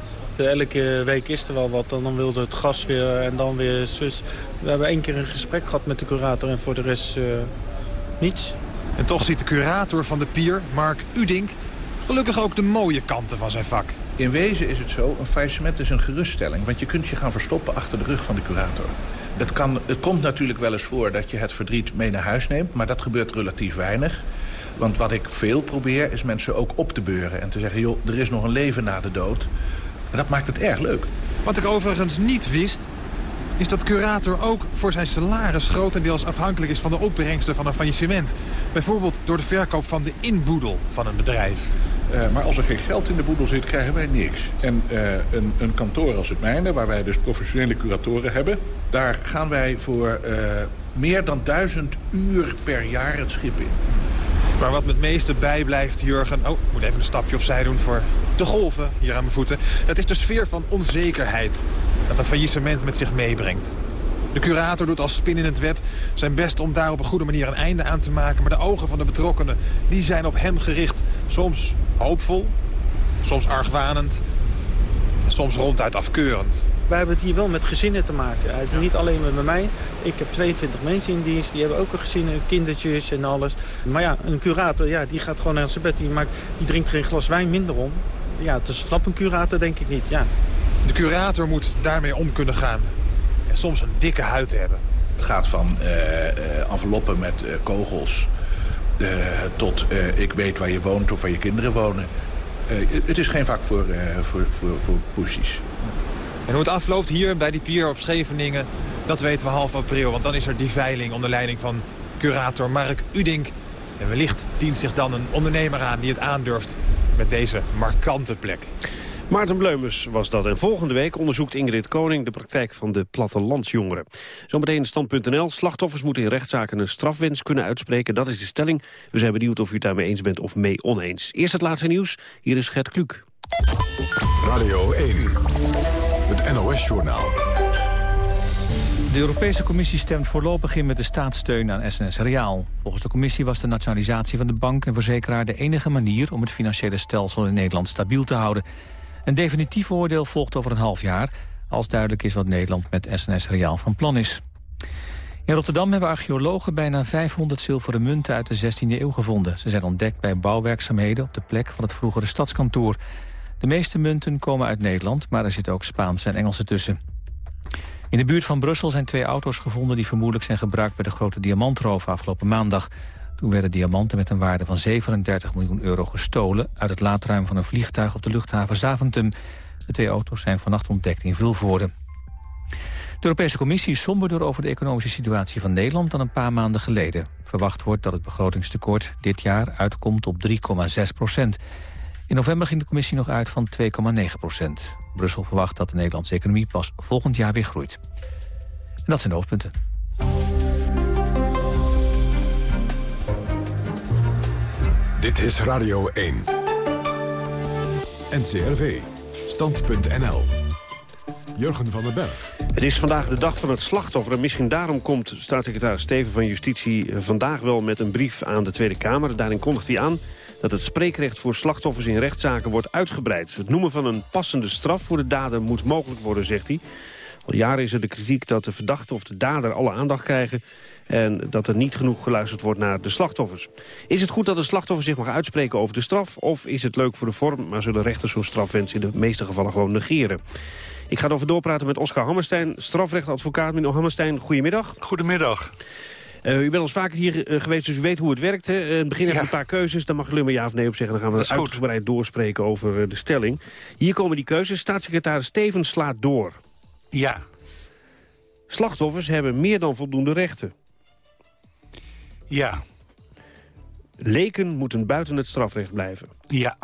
S17: Elke week is er wel wat. En dan wilde het gas weer en dan weer zus. We hebben één keer een gesprek gehad met de curator en voor de rest uh, niets.
S15: En toch ziet de curator van de pier, Mark Udink, gelukkig ook de mooie kanten van zijn vak.
S18: In wezen is het zo, een faillissement is een geruststelling. Want je kunt je gaan verstoppen achter de rug van de curator. Het, kan, het komt natuurlijk wel eens voor dat je het verdriet mee naar huis neemt. Maar dat gebeurt relatief weinig. Want wat ik veel probeer is mensen ook op te beuren. En te zeggen, joh, er is nog een leven na de dood. En dat maakt het erg leuk.
S15: Wat ik overigens niet wist... is dat curator ook voor zijn salaris grotendeels afhankelijk is van de opbrengsten van een faillissement. Bijvoorbeeld door de verkoop van de inboedel van een bedrijf.
S18: Eh, maar als er geen geld in de boedel zit, krijgen wij niks. En eh, een, een kantoor als het mijne, waar wij dus professionele curatoren hebben... daar gaan wij voor eh, meer dan duizend uur per jaar het schip in.
S15: Maar wat me het meeste bijblijft, Jurgen... Oh, ik moet even een stapje opzij doen voor de golven hier aan mijn voeten. Dat is de sfeer van onzekerheid dat een faillissement met zich meebrengt. De curator doet als spin in het web zijn best om daar op een goede manier een einde aan te maken. Maar de ogen van de betrokkenen die zijn op hem gericht. Soms hoopvol, soms argwanend, soms ronduit afkeurend.
S17: Wij hebben het hier wel met gezinnen te maken. Het is niet alleen met mij. Ik heb 22 mensen in dienst. Die hebben ook een gezin, kindertjes en alles. Maar ja, een curator ja, die gaat gewoon naar zijn bed. Die, maakt, die drinkt geen glas wijn minder om. Ja, dus snap een curator denk ik niet. Ja.
S15: De curator moet daarmee om kunnen gaan. En soms een dikke huid hebben.
S18: Het gaat van eh, eh, enveloppen met eh, kogels tot eh, ik weet waar je woont of waar je kinderen wonen. Eh, het is geen vak voor, eh, voor, voor, voor poesies.
S15: En hoe het afloopt hier bij die pier op Scheveningen, dat weten we half april. Want dan is er die veiling onder leiding van curator Mark Udink. En wellicht dient zich dan een ondernemer aan die het aandurft met deze markante plek.
S13: Maarten Bleumers was dat. En volgende week onderzoekt Ingrid Koning de praktijk van de plattelandsjongeren. Zometeen stand.nl. Slachtoffers moeten in rechtszaken een strafwens kunnen uitspreken. Dat is de stelling. We zijn benieuwd of u het daarmee eens bent of mee oneens. Eerst het laatste nieuws. Hier is Gert Kluk.
S1: Radio 1, het NOS-journaal.
S19: De Europese Commissie stemt voorlopig in met de staatssteun aan SNS Reaal. Volgens de commissie was de nationalisatie van de bank en verzekeraar de enige manier om het financiële stelsel in Nederland stabiel te houden. Een definitief oordeel volgt over een half jaar, als duidelijk is wat Nederland met SNS Reaal van plan is. In Rotterdam hebben archeologen bijna 500 zilveren munten uit de 16e eeuw gevonden. Ze zijn ontdekt bij bouwwerkzaamheden op de plek van het vroegere stadskantoor. De meeste munten komen uit Nederland, maar er zitten ook Spaanse en Engelse tussen. In de buurt van Brussel zijn twee auto's gevonden... die vermoedelijk zijn gebruikt bij de grote diamantroof afgelopen maandag. Toen werden diamanten met een waarde van 37 miljoen euro gestolen... uit het laadruim van een vliegtuig op de luchthaven Zaventem. De twee auto's zijn vannacht ontdekt in Vilvoorde. De Europese Commissie is somberder over de economische situatie van Nederland dan een paar maanden geleden. Verwacht wordt dat het begrotingstekort dit jaar uitkomt op 3,6 procent. In november ging de commissie nog uit van 2,9 procent. Brussel verwacht dat de Nederlandse economie pas volgend jaar weer groeit. En dat zijn de hoofdpunten.
S1: Dit is Radio 1. NCRV. Stand.nl. Jurgen van den Berg.
S13: Het is vandaag de dag van het slachtoffer. En misschien daarom komt staatssecretaris Steven van Justitie eh, vandaag wel met een brief aan de Tweede Kamer. Daarin kondigt hij aan dat het spreekrecht voor slachtoffers in rechtszaken wordt uitgebreid. Het noemen van een passende straf voor de dader moet mogelijk worden, zegt hij. Al jaren is er de kritiek dat de verdachte of de dader alle aandacht krijgen... en dat er niet genoeg geluisterd wordt naar de slachtoffers. Is het goed dat een slachtoffer zich mag uitspreken over de straf... of is het leuk voor de vorm, maar zullen rechters zo'n strafwens... in de meeste gevallen gewoon negeren? Ik ga erover doorpraten met Oscar Hammerstein, strafrechtadvocaat. Meneer Hammerstein, goedemiddag.
S20: Goedemiddag.
S13: Uh, u bent al vaker hier uh, geweest, dus u weet hoe het werkt. Hè? In het begin hebben we een paar keuzes, daar mag alleen maar ja of nee op zeggen. Dan gaan we uitgebreid doorspreken over de stelling. Hier komen die keuzes. Staatssecretaris Stevens slaat door.
S20: Ja.
S13: Slachtoffers hebben meer dan voldoende rechten.
S20: Ja.
S13: Leken moeten buiten het strafrecht blijven.
S20: Ja.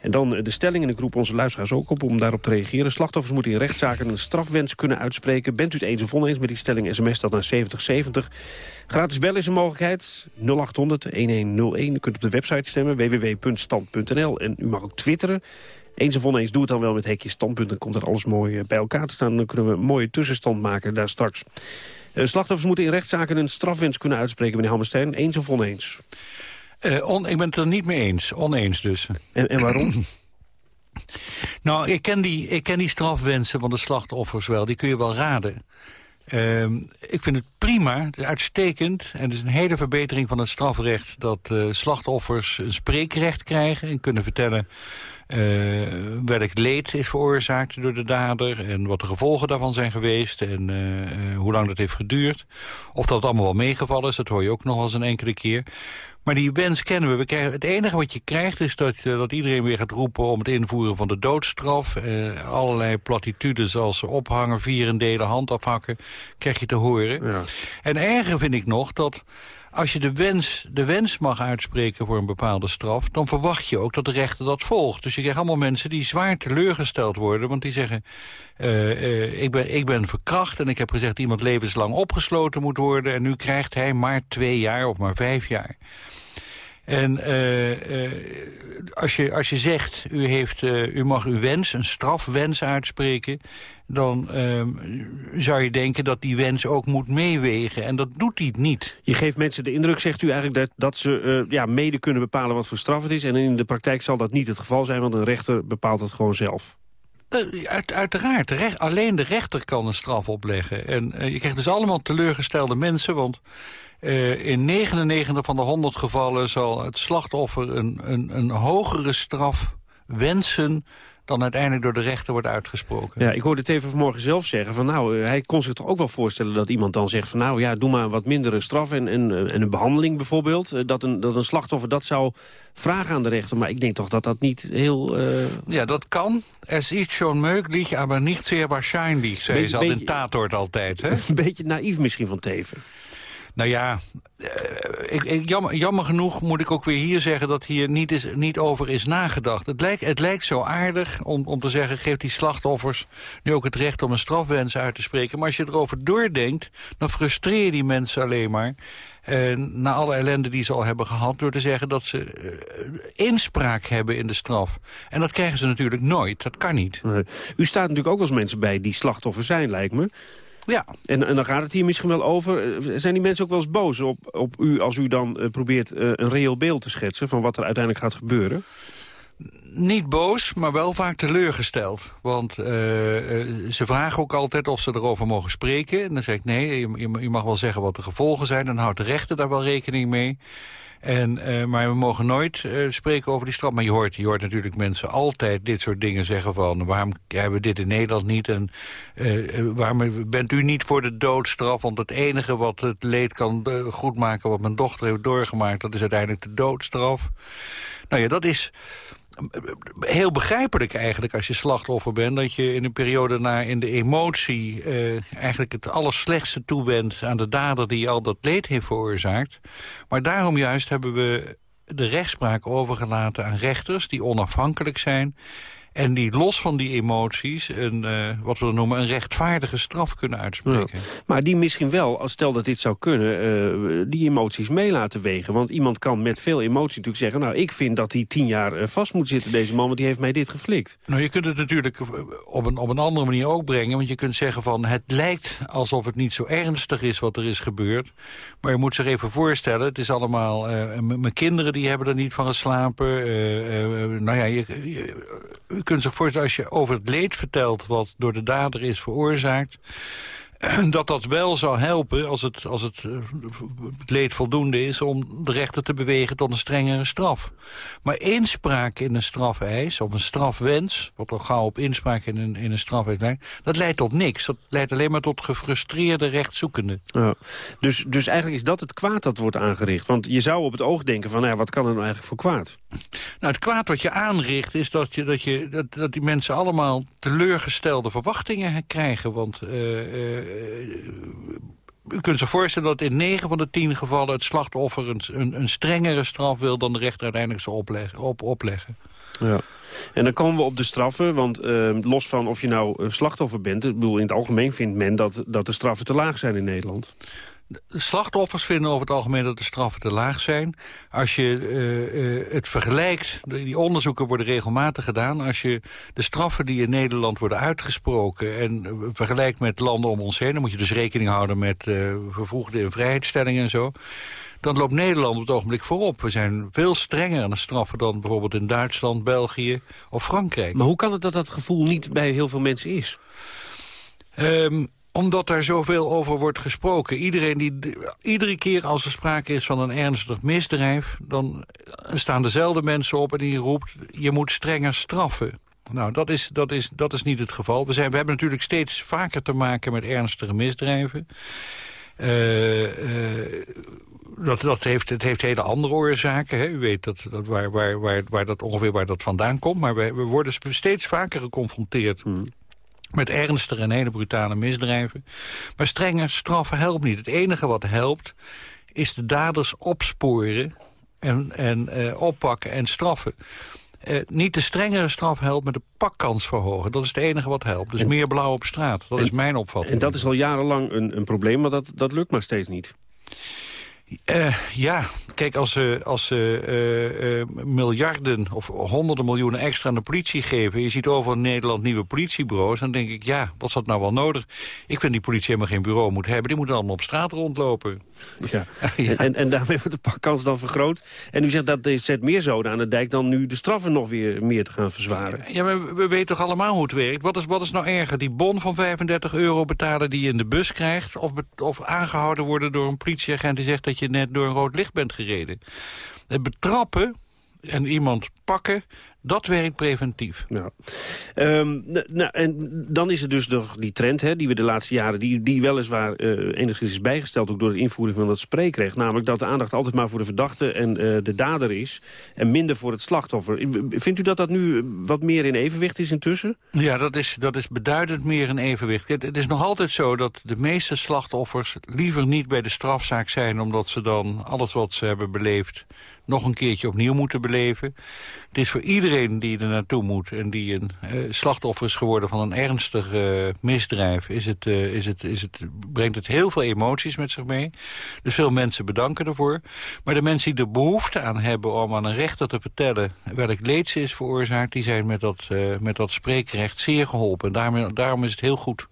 S13: En dan de stelling, en ik roep onze luisteraars ook op om daarop te reageren. Slachtoffers moeten in rechtszaken een strafwens kunnen uitspreken. Bent u het eens of oneens met die stelling, sms dat naar 7070. Gratis bellen is een mogelijkheid, 0800-1101. U kunt op de website stemmen, www.stand.nl. En u mag ook twitteren. Eens of oneens, doe het dan wel met hekje standpunt. Dan komt er alles mooi bij elkaar te staan. Dan kunnen we een mooie tussenstand maken daar straks. Uh, slachtoffers moeten in rechtszaken een strafwens kunnen uitspreken, meneer Hammerstein. Eens of oneens?
S20: Uh, on, ik ben het er niet mee eens. Oneens dus.
S13: En, en waarom?
S20: nou, ik ken, die, ik ken die strafwensen van de slachtoffers wel. Die kun je wel raden. Uh, ik vind het prima, het is uitstekend. En het is een hele verbetering van het strafrecht... dat uh, slachtoffers een spreekrecht krijgen en kunnen vertellen... eh, welk leed is veroorzaakt door de dader... en wat de gevolgen daarvan zijn geweest en eh, eh, hoe lang dat heeft geduurd. Of dat het allemaal wel meegevallen is, dat hoor je ook nog wel eens een enkele keer. Maar die wens kennen we. we krijgen, het enige wat je krijgt is dat, eh, dat iedereen weer gaat roepen... om het invoeren van de doodstraf. Eh, allerlei platitudes als ophangen, vieren, delen, hand afhakken... krijg je te horen. En erger vind ik nog dat als je de wens, de wens mag uitspreken voor een bepaalde straf... dan verwacht je ook dat de rechter dat volgt. Dus je krijgt allemaal mensen die zwaar teleurgesteld worden... want die zeggen, eh, ik, ben, ik ben verkracht en ik heb gezegd... dat iemand levenslang opgesloten moet worden... en nu krijgt hij maar twee jaar of maar vijf jaar. En eh, eh, als, je, als je zegt, u, heeft, eh, u mag uw wens, een strafwens uitspreken... dan ehm, zou je denken dat die wens ook moet meewegen. En dat doet hij niet.
S13: Je geeft mensen de indruk, zegt u eigenlijk, dat, dat ze ja, mede kunnen bepalen wat voor straf het is. En in de praktijk zal dat niet het geval zijn, want een rechter bepaalt het gewoon zelf.
S20: Uit, uiteraard, de recht, alleen de rechter kan een straf opleggen. En je krijgt dus allemaal teleurgestelde mensen, want... eh, in 99 van de 100 gevallen zal het slachtoffer een, een, een hogere straf wensen dan uiteindelijk door de rechter wordt uitgesproken.
S13: Ja, ik hoorde het even vanmorgen zelf zeggen. Van, nou, eh, hij kon zich toch ook wel voorstellen dat iemand dan zegt... van nou ja, doe maar wat mindere straf en, en, eh, en een behandeling bijvoorbeeld. Dat een, dat een slachtoffer dat zou vragen aan de rechter. Maar ik denk toch dat dat niet heel...
S20: Ja, dat kan. Es ist schon möglich, aber nicht sehr wahrscheinlich, zei ze al in Tatort altijd. Hè?
S13: een beetje naïef misschien van Teven.
S20: Nou ja, eh, ik, jammer, jammer genoeg moet ik ook weer hier zeggen... dat hier niet, is, niet over is nagedacht. Het lijkt, het lijkt zo aardig om, om te zeggen... geef die slachtoffers nu ook het recht om een strafwens uit te spreken. Maar als je erover doordenkt, dan frustreer je die mensen alleen maar... eh, na alle ellende die ze al hebben gehad... door te zeggen dat ze eh, inspraak hebben in de straf. En dat krijgen ze natuurlijk nooit. Dat kan niet.
S13: U staat natuurlijk ook als mensen bij die slachtoffer zijn, lijkt me.
S20: Ja.
S13: En, en dan gaat het hier misschien wel over. Eh, Zijn die mensen ook wel eens boos op, op u als u dan eh, probeert eh, een reëel beeld te schetsen... van wat er uiteindelijk gaat gebeuren?
S20: Niet boos, maar wel vaak teleurgesteld. Want ze vragen ook altijd of ze erover mogen spreken. En dan zeg ik nee, je, je- je mag wel zeggen wat de gevolgen zijn. Dan houdt de rechter daar wel rekening mee. En, eh, maar we mogen nooit eh, spreken over die straf. Maar je hoort, je hoort natuurlijk mensen altijd dit soort dingen zeggen van... waarom hebben we dit in Nederland niet? En eh, waarom bent u niet voor de doodstraf? Want het enige wat het leed kan goedmaken wat mijn dochter heeft doorgemaakt... dat is uiteindelijk de doodstraf. Nou ja, dat is heel begrijpelijk eigenlijk als je slachtoffer bent... dat je in een periode na in de emotie eh, eigenlijk het allerslechtste toewendt... aan de dader die al dat leed heeft veroorzaakt. Maar daarom juist hebben we de rechtspraak overgelaten aan rechters... die onafhankelijk zijn en die los van die emoties... een, eh, wat we dan noemen een rechtvaardige straf kunnen uitspreken.
S13: Ja. Maar die misschien wel, als stel dat dit zou kunnen, eh, die emoties mee laten wegen. Want iemand kan met veel emotie natuurlijk zeggen... nou, ik vind dat hij tien jaar eh, vast moet zitten, deze man... want die heeft mij dit geflikt.
S20: Nou, je kunt het natuurlijk op een, op een andere manier ook brengen. Want je kunt zeggen van het lijkt alsof het niet zo ernstig is wat er is gebeurd. Maar je moet zich even voorstellen, het is allemaal... m- mijn kinderen die hebben er niet van geslapen. nou ja, je, kunt zich voorstellen als je over het leed vertelt... wat door de dader is veroorzaakt dat dat wel zou helpen als het, als het, eh, het leed voldoende is... om de rechter te bewegen tot een strengere straf. Maar inspraak in een strafeis, of een strafwens... wat al gauw op inspraak in een, in een strafeis lijkt... dat leidt tot niks. Dat leidt alleen maar tot gefrustreerde rechtszoekenden.
S13: Ja. Dus, dus eigenlijk is dat het kwaad dat wordt aangericht. Want je zou op het oog denken van, nou ja, wat kan er nou eigenlijk voor kwaad?
S20: Nou, het kwaad wat je aanricht is dat, je, dat, je, dat, dat die mensen allemaal teleurgestelde verwachtingen krijgen. Want eh, eh, u kunt zich voorstellen dat in 9 van de 10 gevallen het slachtoffer een, een, strengere straf wil dan de rechter uiteindelijk zal opleggen. Op, opleggen.
S13: Ja. En dan komen we op de straffen, want eh, los van of je nou eh, slachtoffer bent... ik bedoel, in het algemeen vindt men dat, dat de straffen te laag zijn in Nederland.
S20: De slachtoffers vinden over het algemeen dat de straffen te laag zijn. Als je eh, eh, het vergelijkt, die onderzoeken worden regelmatig gedaan... als je de straffen die in Nederland worden uitgesproken... en eh, vergelijkt met landen om ons heen... dan moet je dus rekening houden met eh, vervroegde invrijheidstellingen en zo... dan loopt Nederland op het ogenblik voorop. We zijn veel strenger aan de straffen dan bijvoorbeeld in Duitsland, België of Frankrijk.
S13: Maar hoe kan het dat dat gevoel niet bij heel veel mensen is?
S20: Ehm, Omdat daar zoveel over wordt gesproken. Iedereen die, iedere keer als er sprake is van een ernstig misdrijf... dan staan dezelfde mensen op en die roept... je moet strenger straffen. Nou, dat is, dat is, dat is niet het geval. We, zijn, we hebben natuurlijk steeds vaker te maken met ernstige misdrijven. Eh, eh, dat, dat heeft, het heeft hele andere oorzaken. Hè. U weet dat, dat waar, waar, waar, waar dat ongeveer waar dat vandaan komt. Maar we, we worden steeds vaker geconfronteerd... met ernstige en hele brutale misdrijven. Maar strenge straffen helpt niet. Het enige wat helpt is de daders opsporen... en, en eh, oppakken en straffen. Eh, niet de strengere straf helpt, maar de pakkans verhogen. Dat is het enige wat helpt. Dus meer blauw op straat. Dat is mijn opvatting.
S13: En dat is al jarenlang een, een probleem, maar dat, dat lukt maar steeds niet.
S20: Eh, ja, kijk, als ze, als ze eh, eh, miljarden of honderden miljoenen extra aan de politie geven... je ziet overal in Nederland nieuwe politiebureaus... dan denk ik, ja, wat is dat nou wel nodig? Ik vind die politie helemaal geen bureau moet hebben. Die moeten allemaal op straat rondlopen.
S13: Ja. En, en daarmee wordt de pakkans dan vergroot. En u zegt dat er zet meer zoden aan de dijk... dan nu de straffen nog weer meer te gaan verzwaren.
S20: Ja, maar we weten toch allemaal hoe het werkt? Wat is, wat is nou erger? Die bon van 35 euro betalen die je in de bus krijgt... of, of aangehouden worden door een politieagent die zegt... dat je net door een rood licht bent gereden. Het betrappen en iemand pakken, dat werkt preventief.
S13: Ja. Um, nou, en dan is er dus nog die trend hè, die we de laatste jaren... die, die weliswaar uh, enigszins is bijgesteld... ook door de invoering van dat spreekrecht. Namelijk dat de aandacht altijd maar voor de verdachte en uh, de dader is... en minder voor het slachtoffer. Vindt u dat dat nu wat meer in evenwicht is intussen?
S20: Ja, dat is, dat is beduidend meer in evenwicht. Het, het is nog altijd zo dat de meeste slachtoffers... liever niet bij de strafzaak zijn... omdat ze dan alles wat ze hebben beleefd nog een keertje opnieuw moeten beleven. Het is voor iedereen die er naartoe moet... en die een uh, slachtoffer is geworden van een ernstig uh, misdrijf... Is het, uh, is het, is het, brengt het heel veel emoties met zich mee. Dus veel mensen bedanken ervoor. Maar de mensen die er behoefte aan hebben om aan een rechter te vertellen... welk leed ze is veroorzaakt... die zijn met dat, met dat spreekrecht zeer geholpen. En daarom is het heel goed.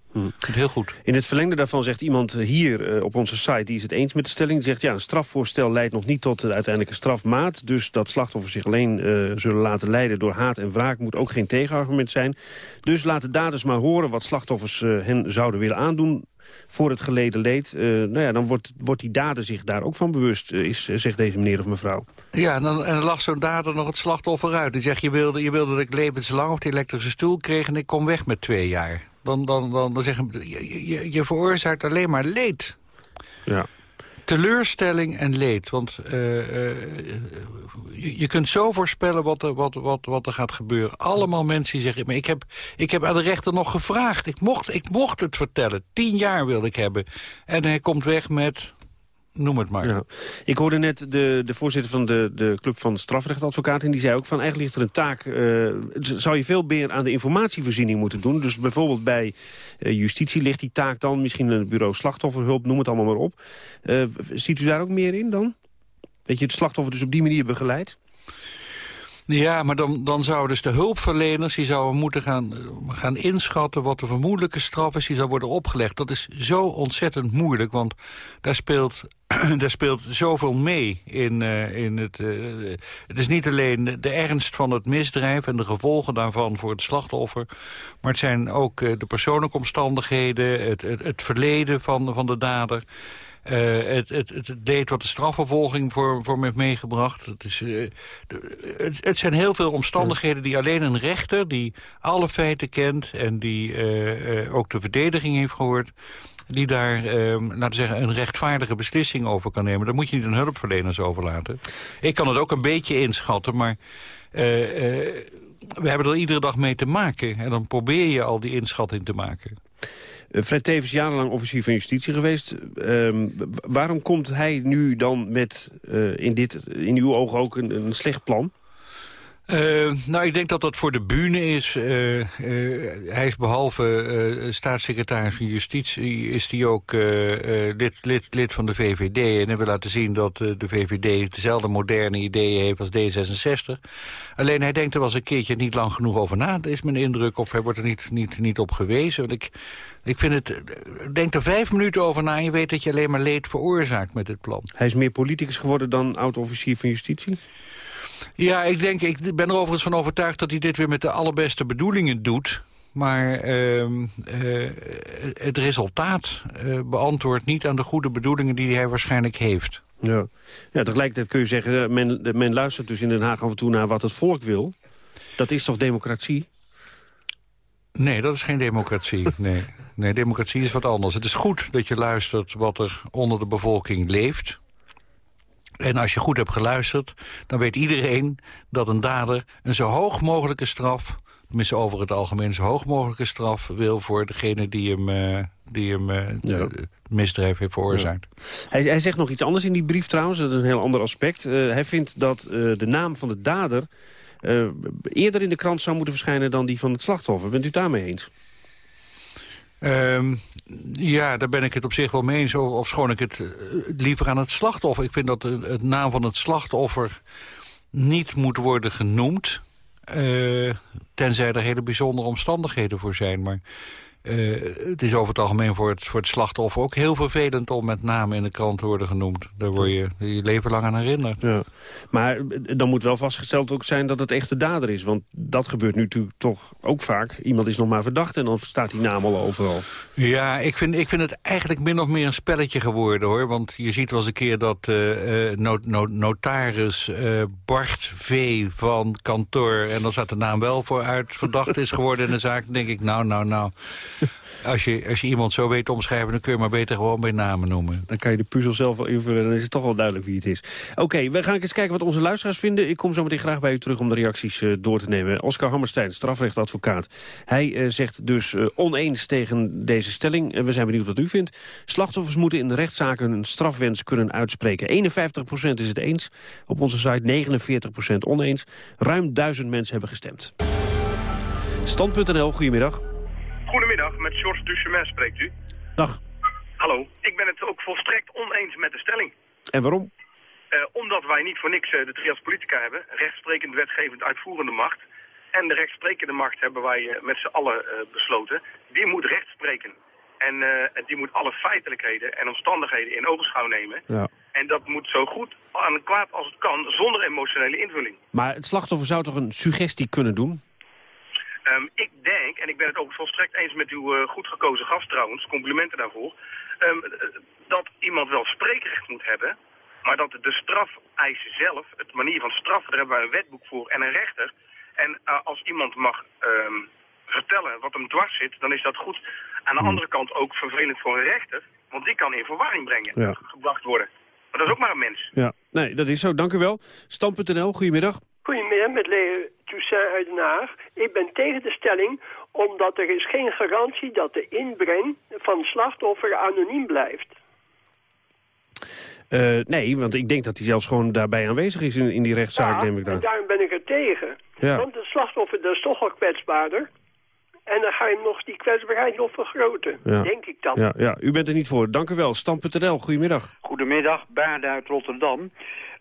S20: Heel goed.
S13: In het verlengde daarvan zegt iemand hier uh, op onze site... die is het eens met de stelling. Die zegt, ja, een strafvoorstel leidt nog niet tot de uiteindelijke strafmaat. Dus dat slachtoffers zich alleen uh, zullen laten leiden door haat en wraak... moet ook geen tegenargument zijn. Dus laten daders maar horen wat slachtoffers uh, hen zouden willen aandoen voor het geleden leed. nou ja, dan wordt, wordt die dader zich daar ook van bewust, is, zegt deze meneer of mevrouw.
S20: Ja, en dan, en dan lag zo'n dader nog het slachtoffer uit. Die zegt, je wilde, je wilde dat ik levenslang of die elektrische stoel kreeg... en ik kom weg met twee jaar dan, dan, dan, dan zeggen je, je, je veroorzaakt alleen maar leed.
S13: Ja.
S20: Teleurstelling en leed. Want uh, uh, je, je, kunt zo voorspellen wat er, wat, wat, wat er gaat gebeuren. Allemaal mensen die zeggen... Maar ik, heb, ik heb aan de rechter nog gevraagd. Ik mocht, ik mocht het vertellen. Tien jaar wilde ik hebben. En hij komt weg met noem het maar.
S13: Ik hoorde net de, de voorzitter van de, de Club van Strafrechtadvocaten... en die zei ook van eigenlijk ligt er een taak... Uh, zou je veel meer aan de informatievoorziening moeten doen. Dus bijvoorbeeld bij uh, justitie ligt die taak dan... misschien een bureau slachtofferhulp, noem het allemaal maar op. Uh, ziet u daar ook meer in dan? Dat je het slachtoffer dus op die manier begeleidt?
S20: Ja, maar dan, dan zouden dus de hulpverleners... die zouden moeten gaan, gaan inschatten wat de vermoedelijke straf is... die zou worden opgelegd. Dat is zo ontzettend moeilijk, want daar speelt, daar speelt zoveel mee. In, uh, in het, uh, het is niet alleen de, ernst van het misdrijf... en de gevolgen daarvan voor het slachtoffer... maar het zijn ook de persoonlijke omstandigheden... het, het, het verleden van, van de dader... Uh, het, het, het deed wat de strafvervolging voor, voor me heeft meegebracht. Het, is, uh, het, het, zijn heel veel omstandigheden die alleen een rechter... die alle feiten kent en die uh, ook de verdediging heeft gehoord... die daar, laten zeggen, een rechtvaardige beslissing over kan nemen. Dat moet je niet aan hulpverleners overlaten. Ik kan het ook een beetje inschatten, maar we hebben er iedere dag mee te maken. En dan probeer je al die inschatting te maken.
S13: Uh, Fred Tevens jarenlang officier van justitie geweest. Uh, waarom komt hij nu dan met uh, in, dit, in uw ogen ook een, een slecht plan?
S20: Uh, nou, ik denk dat dat voor de bühne is. Uh, uh, hij is behalve staatssecretaris van Justitie... is hij ook lid, lid, lid van de VVD. En hij wil laten zien dat de VVD dezelfde moderne ideeën heeft als D66. Alleen hij denkt er eens een keertje niet lang genoeg over na. Dat is mijn indruk. Of hij wordt er niet, niet, niet op gewezen. Want ik, ik vind het... Denk er vijf minuten over na en je weet dat je alleen maar leed veroorzaakt met dit plan.
S13: Hij is meer politicus geworden dan oud-officier van Justitie?
S20: Ja, ik, denk, ik ben er overigens van overtuigd dat hij dit weer met de allerbeste bedoelingen doet. maar ehm, eh, het resultaat eh, beantwoordt niet aan de goede bedoelingen die hij waarschijnlijk heeft.
S13: Ja. ja, tegelijkertijd kun je zeggen, eh, men, men luistert dus in Den Haag af en toe naar wat het volk wil. Dat is toch democratie?
S20: Nee, dat is geen democratie. Nee. nee, democratie is wat anders. Het is goed dat je luistert wat er onder de bevolking leeft. En als je goed hebt geluisterd, dan weet iedereen dat een dader een zo hoog mogelijke straf... tenminste over het algemeen zo hoog mogelijke straf wil... voor degene die hem, eh, die hem eh, misdrijf heeft veroorzaakt.
S13: Hij, hij zegt nog iets anders in die brief trouwens, dat is een heel ander aspect. Eh, hij vindt dat de naam van de dader eerder in de krant zou moeten verschijnen dan die van het slachtoffer. Bent u het daarmee eens?
S20: Ehm, ja, daar ben ik het op zich wel mee eens. Of, of schoon ik het eh, liever aan het slachtoffer. Ik vind dat het naam van het slachtoffer niet moet worden genoemd. eh, tenzij er hele bijzondere omstandigheden voor zijn. Maar eh, het is over het algemeen voor het, voor het slachtoffer ook heel vervelend... om met name in de krant te worden genoemd. Daar word je je leven lang aan herinnerd.
S13: Ja. Maar eh, dan moet wel vastgesteld ook zijn dat het echt de dader is. Want dat gebeurt nu natuurlijk toch ook vaak. Iemand is nog maar verdacht en dan staat die naam al overal.
S20: Ja, ik vind, ik vind het eigenlijk min of meer een spelletje geworden, hoor. Want je ziet wel eens een keer dat eh, no- no- notaris Bart V. van kantoor... en dan staat de naam wel voor uit, verdacht is geworden in de zaak. Dan denk ik, nou, nou, nou... Als je, als je iemand zo weet omschrijven, dan kun je maar beter gewoon bij namen noemen.
S13: Dan kan je de puzzel zelf wel invullen en dan is het toch wel duidelijk wie het is. Oké, we gaan eens kijken wat onze luisteraars vinden. Ik kom zo meteen graag bij u terug om de reacties eh, door te nemen. Oscar Hammerstein, strafrechtadvocaat. Hij eh, zegt dus eh, oneens tegen deze stelling. We zijn benieuwd wat u vindt. Slachtoffers moeten in de rechtszaken een strafwens kunnen uitspreken. 51% is het eens. Op onze site 49% oneens. Ruim duizend mensen hebben gestemd. Stand.nl, goedemiddag.
S21: Goedemiddag, met George Duchemin spreekt u.
S13: Dag.
S21: Hallo, ik ben het ook volstrekt oneens met de stelling.
S13: En waarom?
S21: Eh, omdat wij niet voor niks eh, de trias politica hebben, rechtsprekend, wetgevend, uitvoerende macht. En de rechtsprekende macht hebben wij eh, met z'n allen besloten. Die moet recht spreken. En die moet alle feitelijkheden en omstandigheden in ogenschouw nemen.
S13: Ja.
S21: En dat moet zo goed aan kwaad als het kan, zonder emotionele invulling.
S13: Maar het slachtoffer zou toch een suggestie kunnen doen?
S21: Ehm, ik denk, en ik ben het ook volstrekt eens met uw eh, goed gekozen gast trouwens, complimenten daarvoor, ehm, eh, dat iemand wel spreekrecht moet hebben, maar dat de strafeisen zelf, het manier van straffen, daar hebben wij een wetboek voor en een rechter. En eh, als iemand mag ehm, vertellen wat hem dwars zit, dan is dat goed. Aan de andere kant ook vervelend voor een rechter, want die kan in verwarring brengen,
S13: Ja.
S21: gebracht worden. Maar dat is ook maar een mens.
S13: Ja, nee, dat is zo. Dank u wel. Stam.nl, goedemiddag.
S22: Goedemiddag, met Leo Toussaint uit Den Haag. Ik ben tegen de stelling omdat er is geen garantie dat de inbreng van slachtoffer anoniem blijft.
S13: Eh, nee, want ik denk dat hij zelfs gewoon daarbij aanwezig is in, in die rechtszaak, neem ik
S22: en
S13: dan.
S22: daarom ben ik er tegen.
S13: Ja.
S22: Want het slachtoffer dat is toch al kwetsbaarder. En dan ga je nog die kwetsbaarheid nog vergroten,
S13: Ja.
S22: denk ik dan.
S13: Ja, ja, u bent er niet voor. Dank u wel. Stam.nl, goedemiddag.
S23: Goedemiddag, Baarde uit Rotterdam.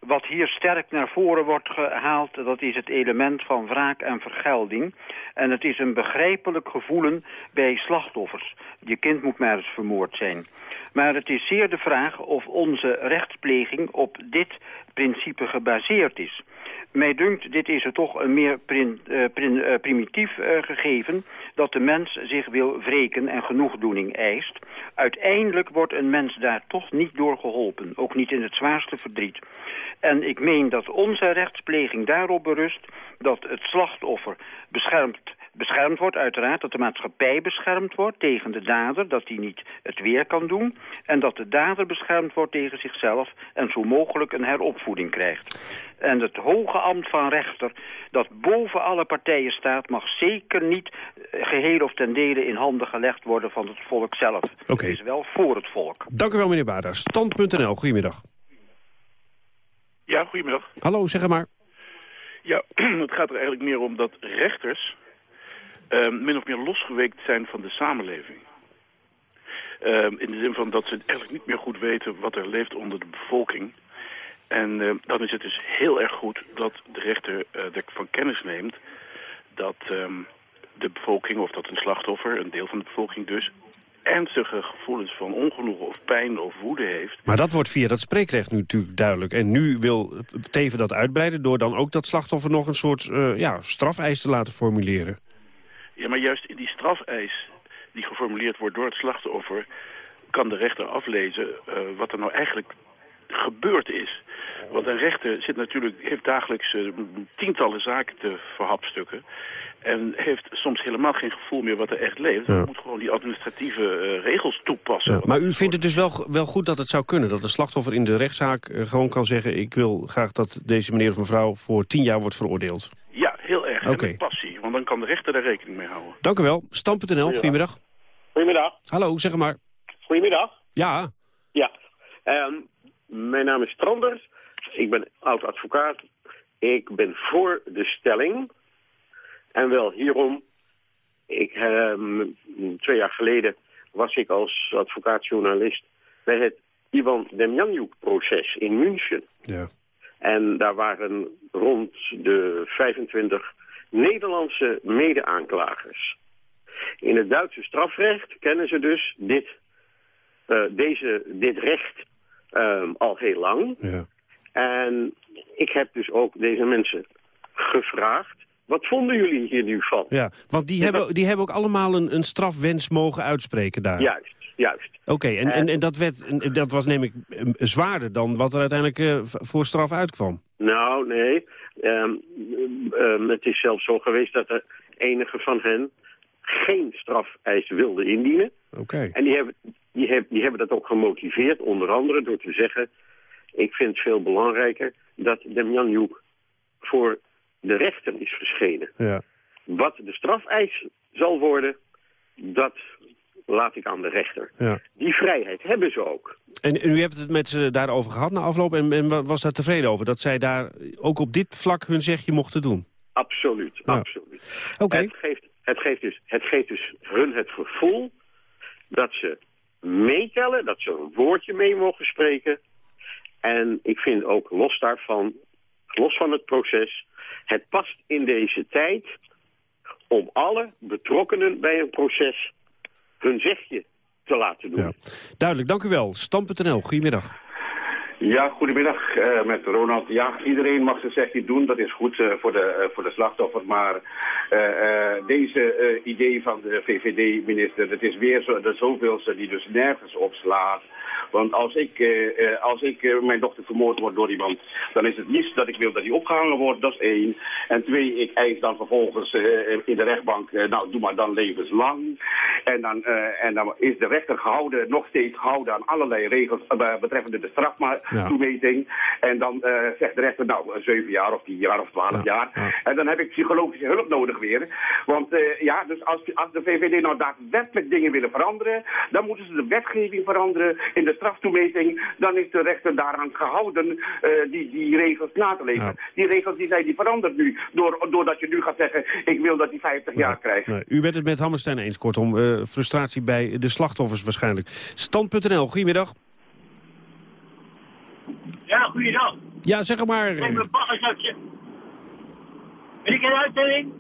S23: Wat hier sterk naar voren wordt gehaald, dat is het element van wraak en vergelding. En het is een begrijpelijk gevoelen bij slachtoffers. Je kind moet maar eens vermoord zijn. Maar het is zeer de vraag of onze rechtspleging op dit principe gebaseerd is. Mij dunkt, dit is er toch een meer eh, eh, primitief eh, gegeven... dat de mens zich wil wreken en genoegdoening eist. Uiteindelijk wordt een mens daar toch niet door geholpen. Ook niet in het zwaarste verdriet. En ik meen dat onze rechtspleging daarop berust... dat het slachtoffer beschermd, beschermd wordt, uiteraard. Dat de maatschappij beschermd wordt tegen de dader. Dat hij niet het weer kan doen. En dat de dader beschermd wordt tegen zichzelf... en zo mogelijk een heropvoeding krijgt. En het hoge ambt van rechter dat boven alle partijen staat... mag zeker niet eh, geheel of ten dele in handen gelegd worden van het volk zelf.
S13: Oké.
S23: Het is wel voor het volk.
S13: Dank u wel, meneer Baarda. Stand.nl, goedemiddag.
S24: Ja, goedemiddag.
S13: Hallo, zeg maar.
S24: Ja, het gaat er eigenlijk meer om dat rechters eh, min of meer losgeweekt zijn van de samenleving. Eh, in de zin van dat ze eigenlijk niet meer goed weten wat er leeft onder de bevolking. En eh, dan is het dus heel erg goed dat de rechter eh, ervan kennis neemt dat ehm, de bevolking, of dat een slachtoffer, een deel van de bevolking dus, ernstige gevoelens van ongenoegen of pijn of woede heeft.
S13: Maar dat wordt via dat spreekrecht nu natuurlijk duidelijk. En nu wil Teven dat uitbreiden door dan ook dat slachtoffer nog een soort eh, ja, strafeis te laten formuleren.
S24: Ja, maar juist in die strafeis die geformuleerd wordt door het slachtoffer... kan de rechter aflezen eh, wat er nou eigenlijk gebeurd is. Want een rechter zit natuurlijk, heeft dagelijks eh, tientallen zaken te verhapstukken. En heeft soms helemaal geen gevoel meer wat er echt leeft.
S13: Ja.
S24: Hij moet gewoon die administratieve eh, regels toepassen.
S13: Ja, maar u vindt het dus wel, wel goed dat het zou kunnen? Dat een slachtoffer in de rechtszaak gewoon kan zeggen... ik wil graag dat deze meneer of mevrouw voor tien jaar wordt veroordeeld.
S24: En met passie, want dan kan de rechter daar rekening mee houden.
S13: Dank u wel. Stam.nl, goedemiddag.
S25: Goedemiddag.
S13: Hallo, zeg maar.
S25: Goedemiddag.
S13: Ja.
S25: Ja. Ehm, mijn naam is Stranders. Ik ben oud-advocaat. Ik ben voor de stelling. En wel hierom. Ik, ehm, twee jaar geleden was ik als advocaatjournalist bij het Ivan Demjanjuk-proces in München.
S13: Ja.
S25: En daar waren rond de 25 Nederlandse mede-aanklagers. In het Duitse strafrecht kennen ze dus dit, eh, deze, dit recht ehm, al heel lang.
S13: Ja.
S25: En ik heb dus ook deze mensen gevraagd... wat vonden jullie hier nu van?
S13: Ja, want die, hebben, die hebben ook allemaal een, een strafwens mogen uitspreken daar.
S25: Juist, juist.
S13: Oké, en, en, en dat, werd, dat was neem ik zwaarder dan wat er uiteindelijk eh, voor straf uitkwam.
S25: Nou, nee. Ehm, ehm, het is zelfs zo geweest dat er enige van hen geen strafeis wilden indienen.
S13: Oké.
S25: En die hebben, die, hebben, die hebben dat ook gemotiveerd, onder andere door te zeggen... ik vind het veel belangrijker dat Demjanjuk voor de rechter is verschenen.
S13: Ja.
S25: Wat de strafeis zal worden, dat laat ik aan de rechter.
S13: Ja.
S25: Die vrijheid hebben ze ook.
S13: En, en u hebt het met ze daarover gehad na afloop en, en wa- was daar tevreden over? Dat zij daar ook op dit vlak hun zegje mochten doen?
S25: Absoluut,
S13: Ja.
S25: absoluut.
S13: Oké.
S25: Het, geeft, het, geeft dus, het geeft dus hun het gevoel dat ze meetellen, dat ze een woordje mee mogen spreken. En ik vind ook los daarvan, los van het proces, het past in deze tijd om alle betrokkenen bij een proces hun zegje te laten doen.
S13: Duidelijk, dank u wel. Stam.nl, goedemiddag.
S26: Ja, goedemiddag eh, met Ronald. Ja, iedereen mag zijn zegje doen, dat is goed eh, voor, de, eh, voor de slachtoffer. Maar deze idee van de VVD-minister, het is weer zo, de zoveelste die dus nergens op slaat. Want als ik, als ik mijn dochter vermoord wordt door iemand, dan is het niet dat ik wil dat hij opgehangen wordt, dat is één. En twee, ik eis dan vervolgens in de rechtbank, nou doe maar dan levenslang. En dan, en dan is de rechter gehouden, nog steeds gehouden aan allerlei regels betreffende de straftoemeting. En dan eh, zegt de rechter, nou, eh, zeven jaar of tien jaar of twaalf jaar. En dan heb ik psychologische hulp nodig weer. Want eh, ja, dus als, als de VVD nou daadwerkelijk dingen willen veranderen, dan moeten ze de wetgeving veranderen in de straftoemeting. Dan is de rechter daaraan gehouden eh, die, die regels na te leven. Die regels die zijn die veranderd nu. Door, doordat je nu gaat zeggen, ik wil dat hij 50 jaar krijgt.
S13: Nee, u bent het met Hammerstein eens, kortom. frustratie bij de slachtoffers waarschijnlijk. Stand.nl, goedemiddag.
S27: Ja, goeiedag.
S13: Ja, zeg maar.
S27: Ik heb een baggerzakje. Ben ik in de uitzending?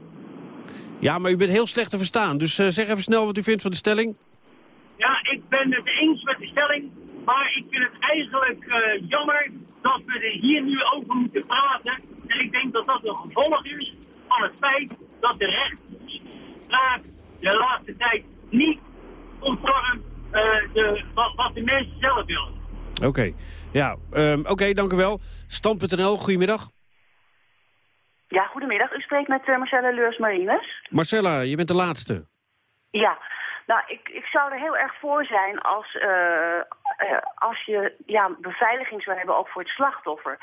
S13: Ja, maar u bent heel slecht te verstaan. Dus eh, zeg even snel wat u vindt van de stelling.
S27: Ja, ik ben het eens met de stelling. Maar ik vind het eigenlijk eh, jammer dat we er hier nu over moeten praten. En ik denk dat dat een gevolg is van het feit dat de rechtspraak de laatste tijd niet conform eh, de, wat, wat de mensen zelf willen.
S13: Oké, ja, ehm, oké, dank u wel. Stand.nl, goedemiddag.
S28: Ja, goedemiddag. U spreekt met uh, Marcella Leurs-Marines.
S13: Marcella, je bent de laatste.
S28: Ja, nou, ik, ik zou er heel erg voor zijn als, uh, uh, als je ja, beveiliging zou hebben ook voor het slachtoffer.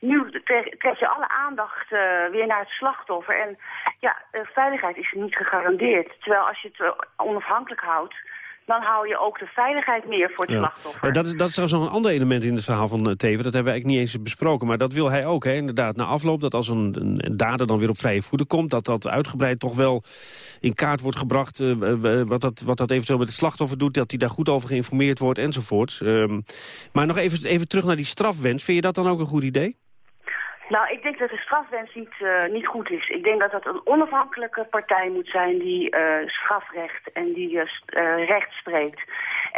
S28: Nu trek je alle aandacht uh, weer naar het slachtoffer. En ja, veiligheid is niet gegarandeerd. Terwijl als je het onafhankelijk houdt, dan hou je ook de veiligheid meer voor het
S13: ja.
S28: slachtoffer.
S13: Dat is, dat is trouwens nog een ander element in het verhaal van Teven. Dat hebben we eigenlijk niet eens besproken. Maar dat wil hij ook, hè? inderdaad. Na afloop, dat als een, een dader dan weer op vrije voeten komt... dat dat uitgebreid toch wel in kaart wordt gebracht... Uh, wat, dat, wat dat eventueel met het slachtoffer doet... dat hij daar goed over geïnformeerd wordt enzovoort. Um, maar nog even, even terug naar die strafwens. Vind je dat dan ook een goed idee?
S28: Nou, ik denk dat de strafwens niet, uh, niet goed is. Ik denk dat dat een onafhankelijke partij moet zijn die uh, strafrecht en die uh, recht spreekt.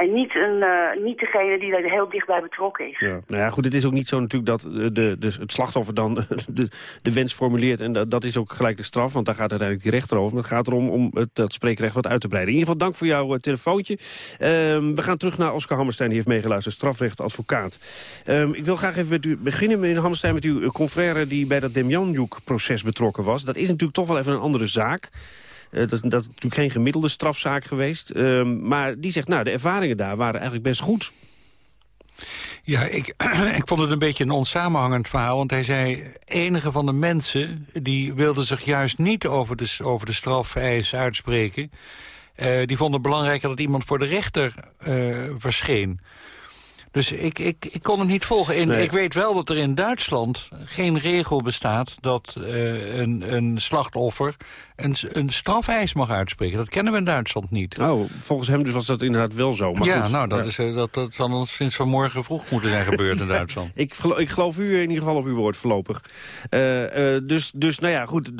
S28: En niet, een, eh, niet degene die er heel dichtbij betrokken is.
S13: Ja. Nou ja, goed, het is ook niet zo natuurlijk dat eh, de, de, het slachtoffer dan de, de wens formuleert. En dat, dat is ook gelijk de straf, want daar gaat uiteindelijk die rechter over. Maar het gaat erom om het, dat spreekrecht wat uit te breiden. In ieder geval dank voor jouw eh, telefoontje. Ehm, we gaan terug naar Oscar Hammerstein, die heeft meegeluisterd. Strafrechtadvocaat. Ehm, ik wil graag even met u beginnen, meneer Hammerstein, met uw confrère die bij dat Demjanjuk-proces betrokken was. Dat is natuurlijk toch wel even een andere zaak. Eh, dat, is, natuurlijk geen gemiddelde strafzaak geweest. Ehm, maar die zegt, nou, de ervaringen daar waren eigenlijk best goed.
S20: Ja, ik, ik vond het een beetje een onsamenhangend verhaal. Want hij zei, enige van de mensen... die wilden zich juist niet over de, over de strafeis uitspreken. Eh, die vonden het belangrijker dat iemand voor de rechter eh, verscheen. Dus ik, ik, ik kon hem niet volgen. In,
S13: Nee.
S20: Ik weet wel dat er in Duitsland geen regel bestaat... dat eh, een, een slachtoffer een, een strafeis mag uitspreken. Dat kennen we in Duitsland niet.
S13: Oh, volgens hem dus was dat inderdaad wel zo. Maar
S20: ja,
S13: goed,
S20: nou, dat,
S13: ja.
S20: Is, eh, dat, dat zal al sinds vanmorgen vroeg moeten zijn gebeurd in Duitsland.
S13: Ik, gelo- ik geloof u in ieder geval op uw woord voorlopig. Eh, dus, dus, nou ja, goed,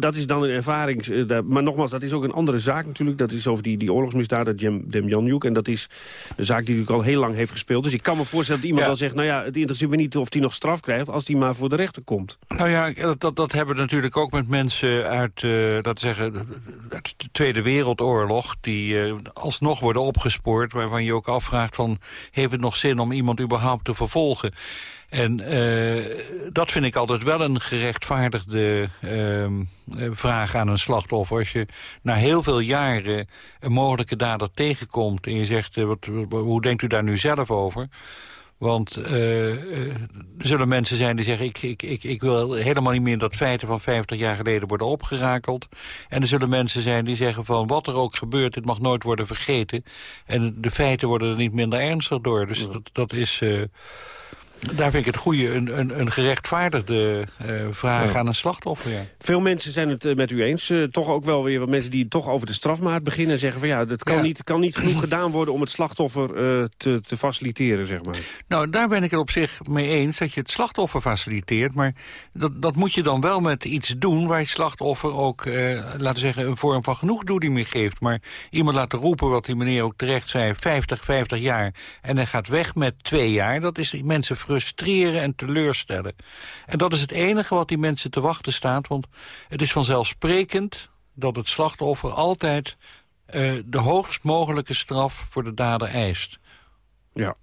S13: dat is dan een ervaring. maar nogmaals, dat is ook een andere zaak natuurlijk. Dat is over die, die oorlogsmisdaad, Jem- Demjanjuk. En dat is een zaak die natuurlijk al heel lang heeft gespeeld. Dus ik kan me voorstellen dat iemand wel zegt... nou ja, het interesseert me niet of hij nog straf krijgt... als hij maar voor de rechter komt.
S20: Nou ja, dat, dat, dat hebben we natuurlijk ook met mensen uit, eh dat zeggen, uit de Tweede Wereldoorlog... die eh, alsnog worden opgespoord, waarvan je ook afvraagt van... heeft het nog zin om iemand überhaupt te vervolgen? En eh, dat vind ik altijd wel een gerechtvaardigde ehm, eh, vraag aan een slachtoffer. Als je na heel veel jaren een mogelijke dader tegenkomt... en je zegt, eh, wat, hoe denkt u daar nu zelf over... Want er zullen mensen zijn die zeggen... Ik, ik, ik, ik wil helemaal niet meer dat feiten van 50 jaar geleden worden opgerakeld. En er zullen mensen zijn die zeggen van... wat er ook gebeurt, dit mag nooit worden vergeten. En de feiten worden er niet minder ernstig door. Dus dat, dat is... daar vind ik het goede, een, een, een gerechtvaardigde eh, vraag
S13: Ja.
S20: aan een slachtoffer. Ja.
S13: Veel mensen zijn het eh, met u eens. Eh, toch ook wel weer wat mensen die toch over de strafmaat beginnen... en zeggen van ja, het kan,
S20: Ja.
S13: niet, kan niet genoeg gedaan worden... om het slachtoffer te, te faciliteren, zeg maar.
S20: Nou, daar ben ik het op zich mee eens dat je het slachtoffer faciliteert. Maar dat, dat moet je dan wel met iets doen waar je slachtoffer ook, laten we zeggen, een vorm van genoegdoening mee geeft. Maar iemand laten roepen, wat die meneer ook terecht zei, 50, 50 jaar. En hij gaat weg met twee jaar. Dat is mensen frustreren en teleurstellen. En dat is het enige wat die mensen te wachten staat. Want het is vanzelfsprekend dat het slachtoffer altijd eh, de hoogst mogelijke straf voor de dader eist.
S13: Ja,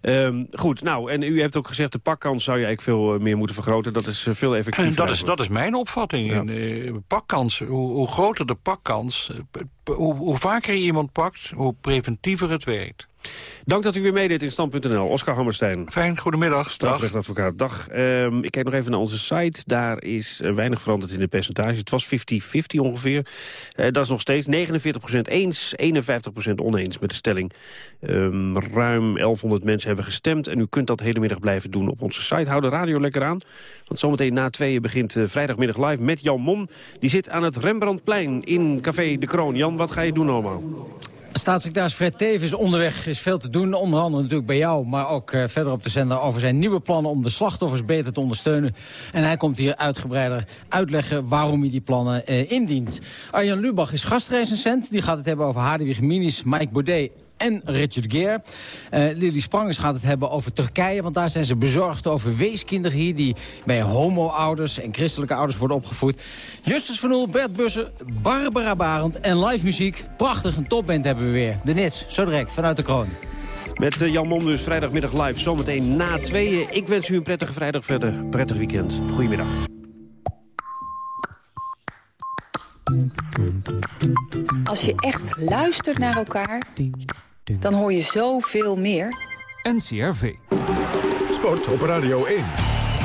S13: Ehm, goed. Nou, en u hebt ook gezegd... de pakkans zou je eigenlijk veel eh, meer moeten vergroten. Dat is eh, veel effectiever.
S20: En dat is, dat is mijn opvatting.
S13: Ja.
S20: Pakkans, hoe, hoe groter de pakkans, hoe, hoe vaker je iemand pakt, hoe preventiever het werkt.
S13: Dank dat u weer meedeed in Stand.nl. Oscar Hammerstein.
S20: Fijn, goedemiddag.
S13: Strafrechtadvocaat. Dag. Ehm, ik kijk nog even naar onze site. Daar is eh, weinig veranderd in de percentage. Het was 50-50 ongeveer. Eh, dat is nog steeds 49% eens, 51% oneens met de stelling. Ehm, ruim 1100 mensen hebben gestemd. En u kunt dat hele middag blijven doen op onze site. Hou de radio lekker aan. Want zometeen na tweeën begint eh, vrijdagmiddag live met Jan Mom. Die zit aan het Rembrandtplein in Café De Kroon. Jan, wat ga je doen allemaal?
S29: Staatssecretaris Fred Teven onderweg. is veel te doen, onder andere natuurlijk bij jou... maar ook eh, verder op de zender over zijn nieuwe plannen... om de slachtoffers beter te ondersteunen. En hij komt hier uitgebreider uitleggen waarom hij die plannen eh, indient. Arjan Lubach is gastrecensent. Die gaat het hebben over Hadewig Minis, Mike Baudet en Richard Gere. Eh Lily Sprangers gaat het hebben over Turkije... want daar zijn ze bezorgd over weeskinderen hier... die bij homo-ouders en christelijke ouders worden opgevoed. Justus van Oel, Bert Bussen, Barbara Barend en live muziek. Prachtig, een topband hebben we weer. De Nits, zo direct, vanuit de kroon.
S13: Met eh, Jan Mom dus vrijdagmiddag live. Zometeen na tweeën. Ik wens u een prettige vrijdag verder. Prettig weekend. Goedemiddag.
S30: Als je echt luistert naar elkaar, dan hoor je zoveel meer.
S1: NCRV. Sport op Radio 1.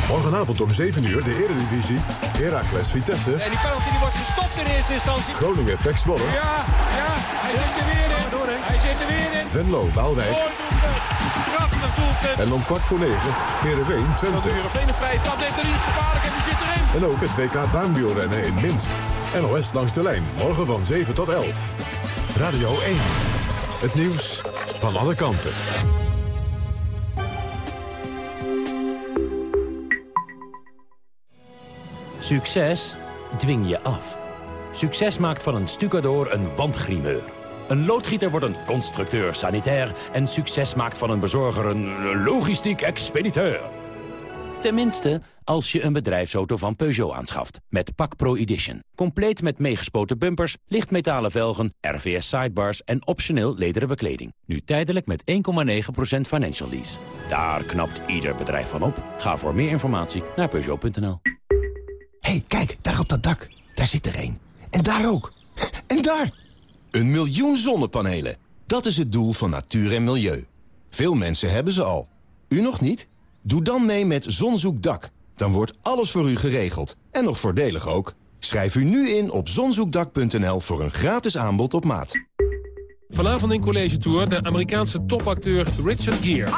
S1: Morgenavond om 7 uur de Eredivisie. Heracles Vitesse.
S31: En die penalty die wordt gestopt in eerste instantie.
S1: Groningen Pek Zwolle.
S31: Ja, ja, hij zit er weer in. Hij zit er weer in.
S1: Venlo Waalwijk.
S31: Prachtig doelpunt.
S1: En om kwart voor negen Heerenveen Twente.
S31: Heerenveen een vrije trap neemt er is gevaarlijk en die zit erin.
S1: En ook het WK baanwielrennen in Minsk. NOS langs de lijn. Morgen van 7 tot 11. Radio 1. Het nieuws van alle kanten.
S32: Succes dwing je af. Succes maakt van een stucador een wandgrimeur. Een loodgieter wordt een constructeur sanitair... en succes maakt van een bezorger een logistiek expediteur. Tenminste, als je een bedrijfsauto van Peugeot aanschaft. Met Pak Pro Edition. Compleet met meegespoten bumpers, lichtmetalen velgen, RVS sidebars... en optioneel lederen bekleding. Nu tijdelijk met 1,9% financial lease. Daar knapt ieder bedrijf van op. Ga voor meer informatie naar Peugeot.nl.
S33: hey, kijk, daar op dat dak. Daar zit er een. En daar ook. En daar! Een miljoen zonnepanelen. Dat is het doel van natuur en milieu. Veel mensen hebben ze al. U nog niet? Doe dan mee met Zonzoekdak. Dan wordt alles voor u geregeld. En nog voordelig ook. Schrijf u nu in op zonzoekdak.nl voor een gratis aanbod op maat.
S31: Vanavond in College Tour de Amerikaanse topacteur Richard Gere.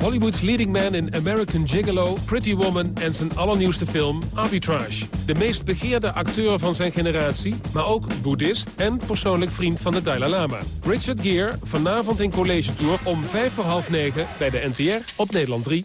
S31: Hollywoods leading man in American Gigolo, Pretty Woman en zijn allernieuwste film Arbitrage. De meest begeerde acteur van zijn generatie, maar ook boeddhist en persoonlijk vriend van de Dalai Lama. Richard Gere, vanavond in College Tour om vijf voor half negen bij de NTR op Nederland 3.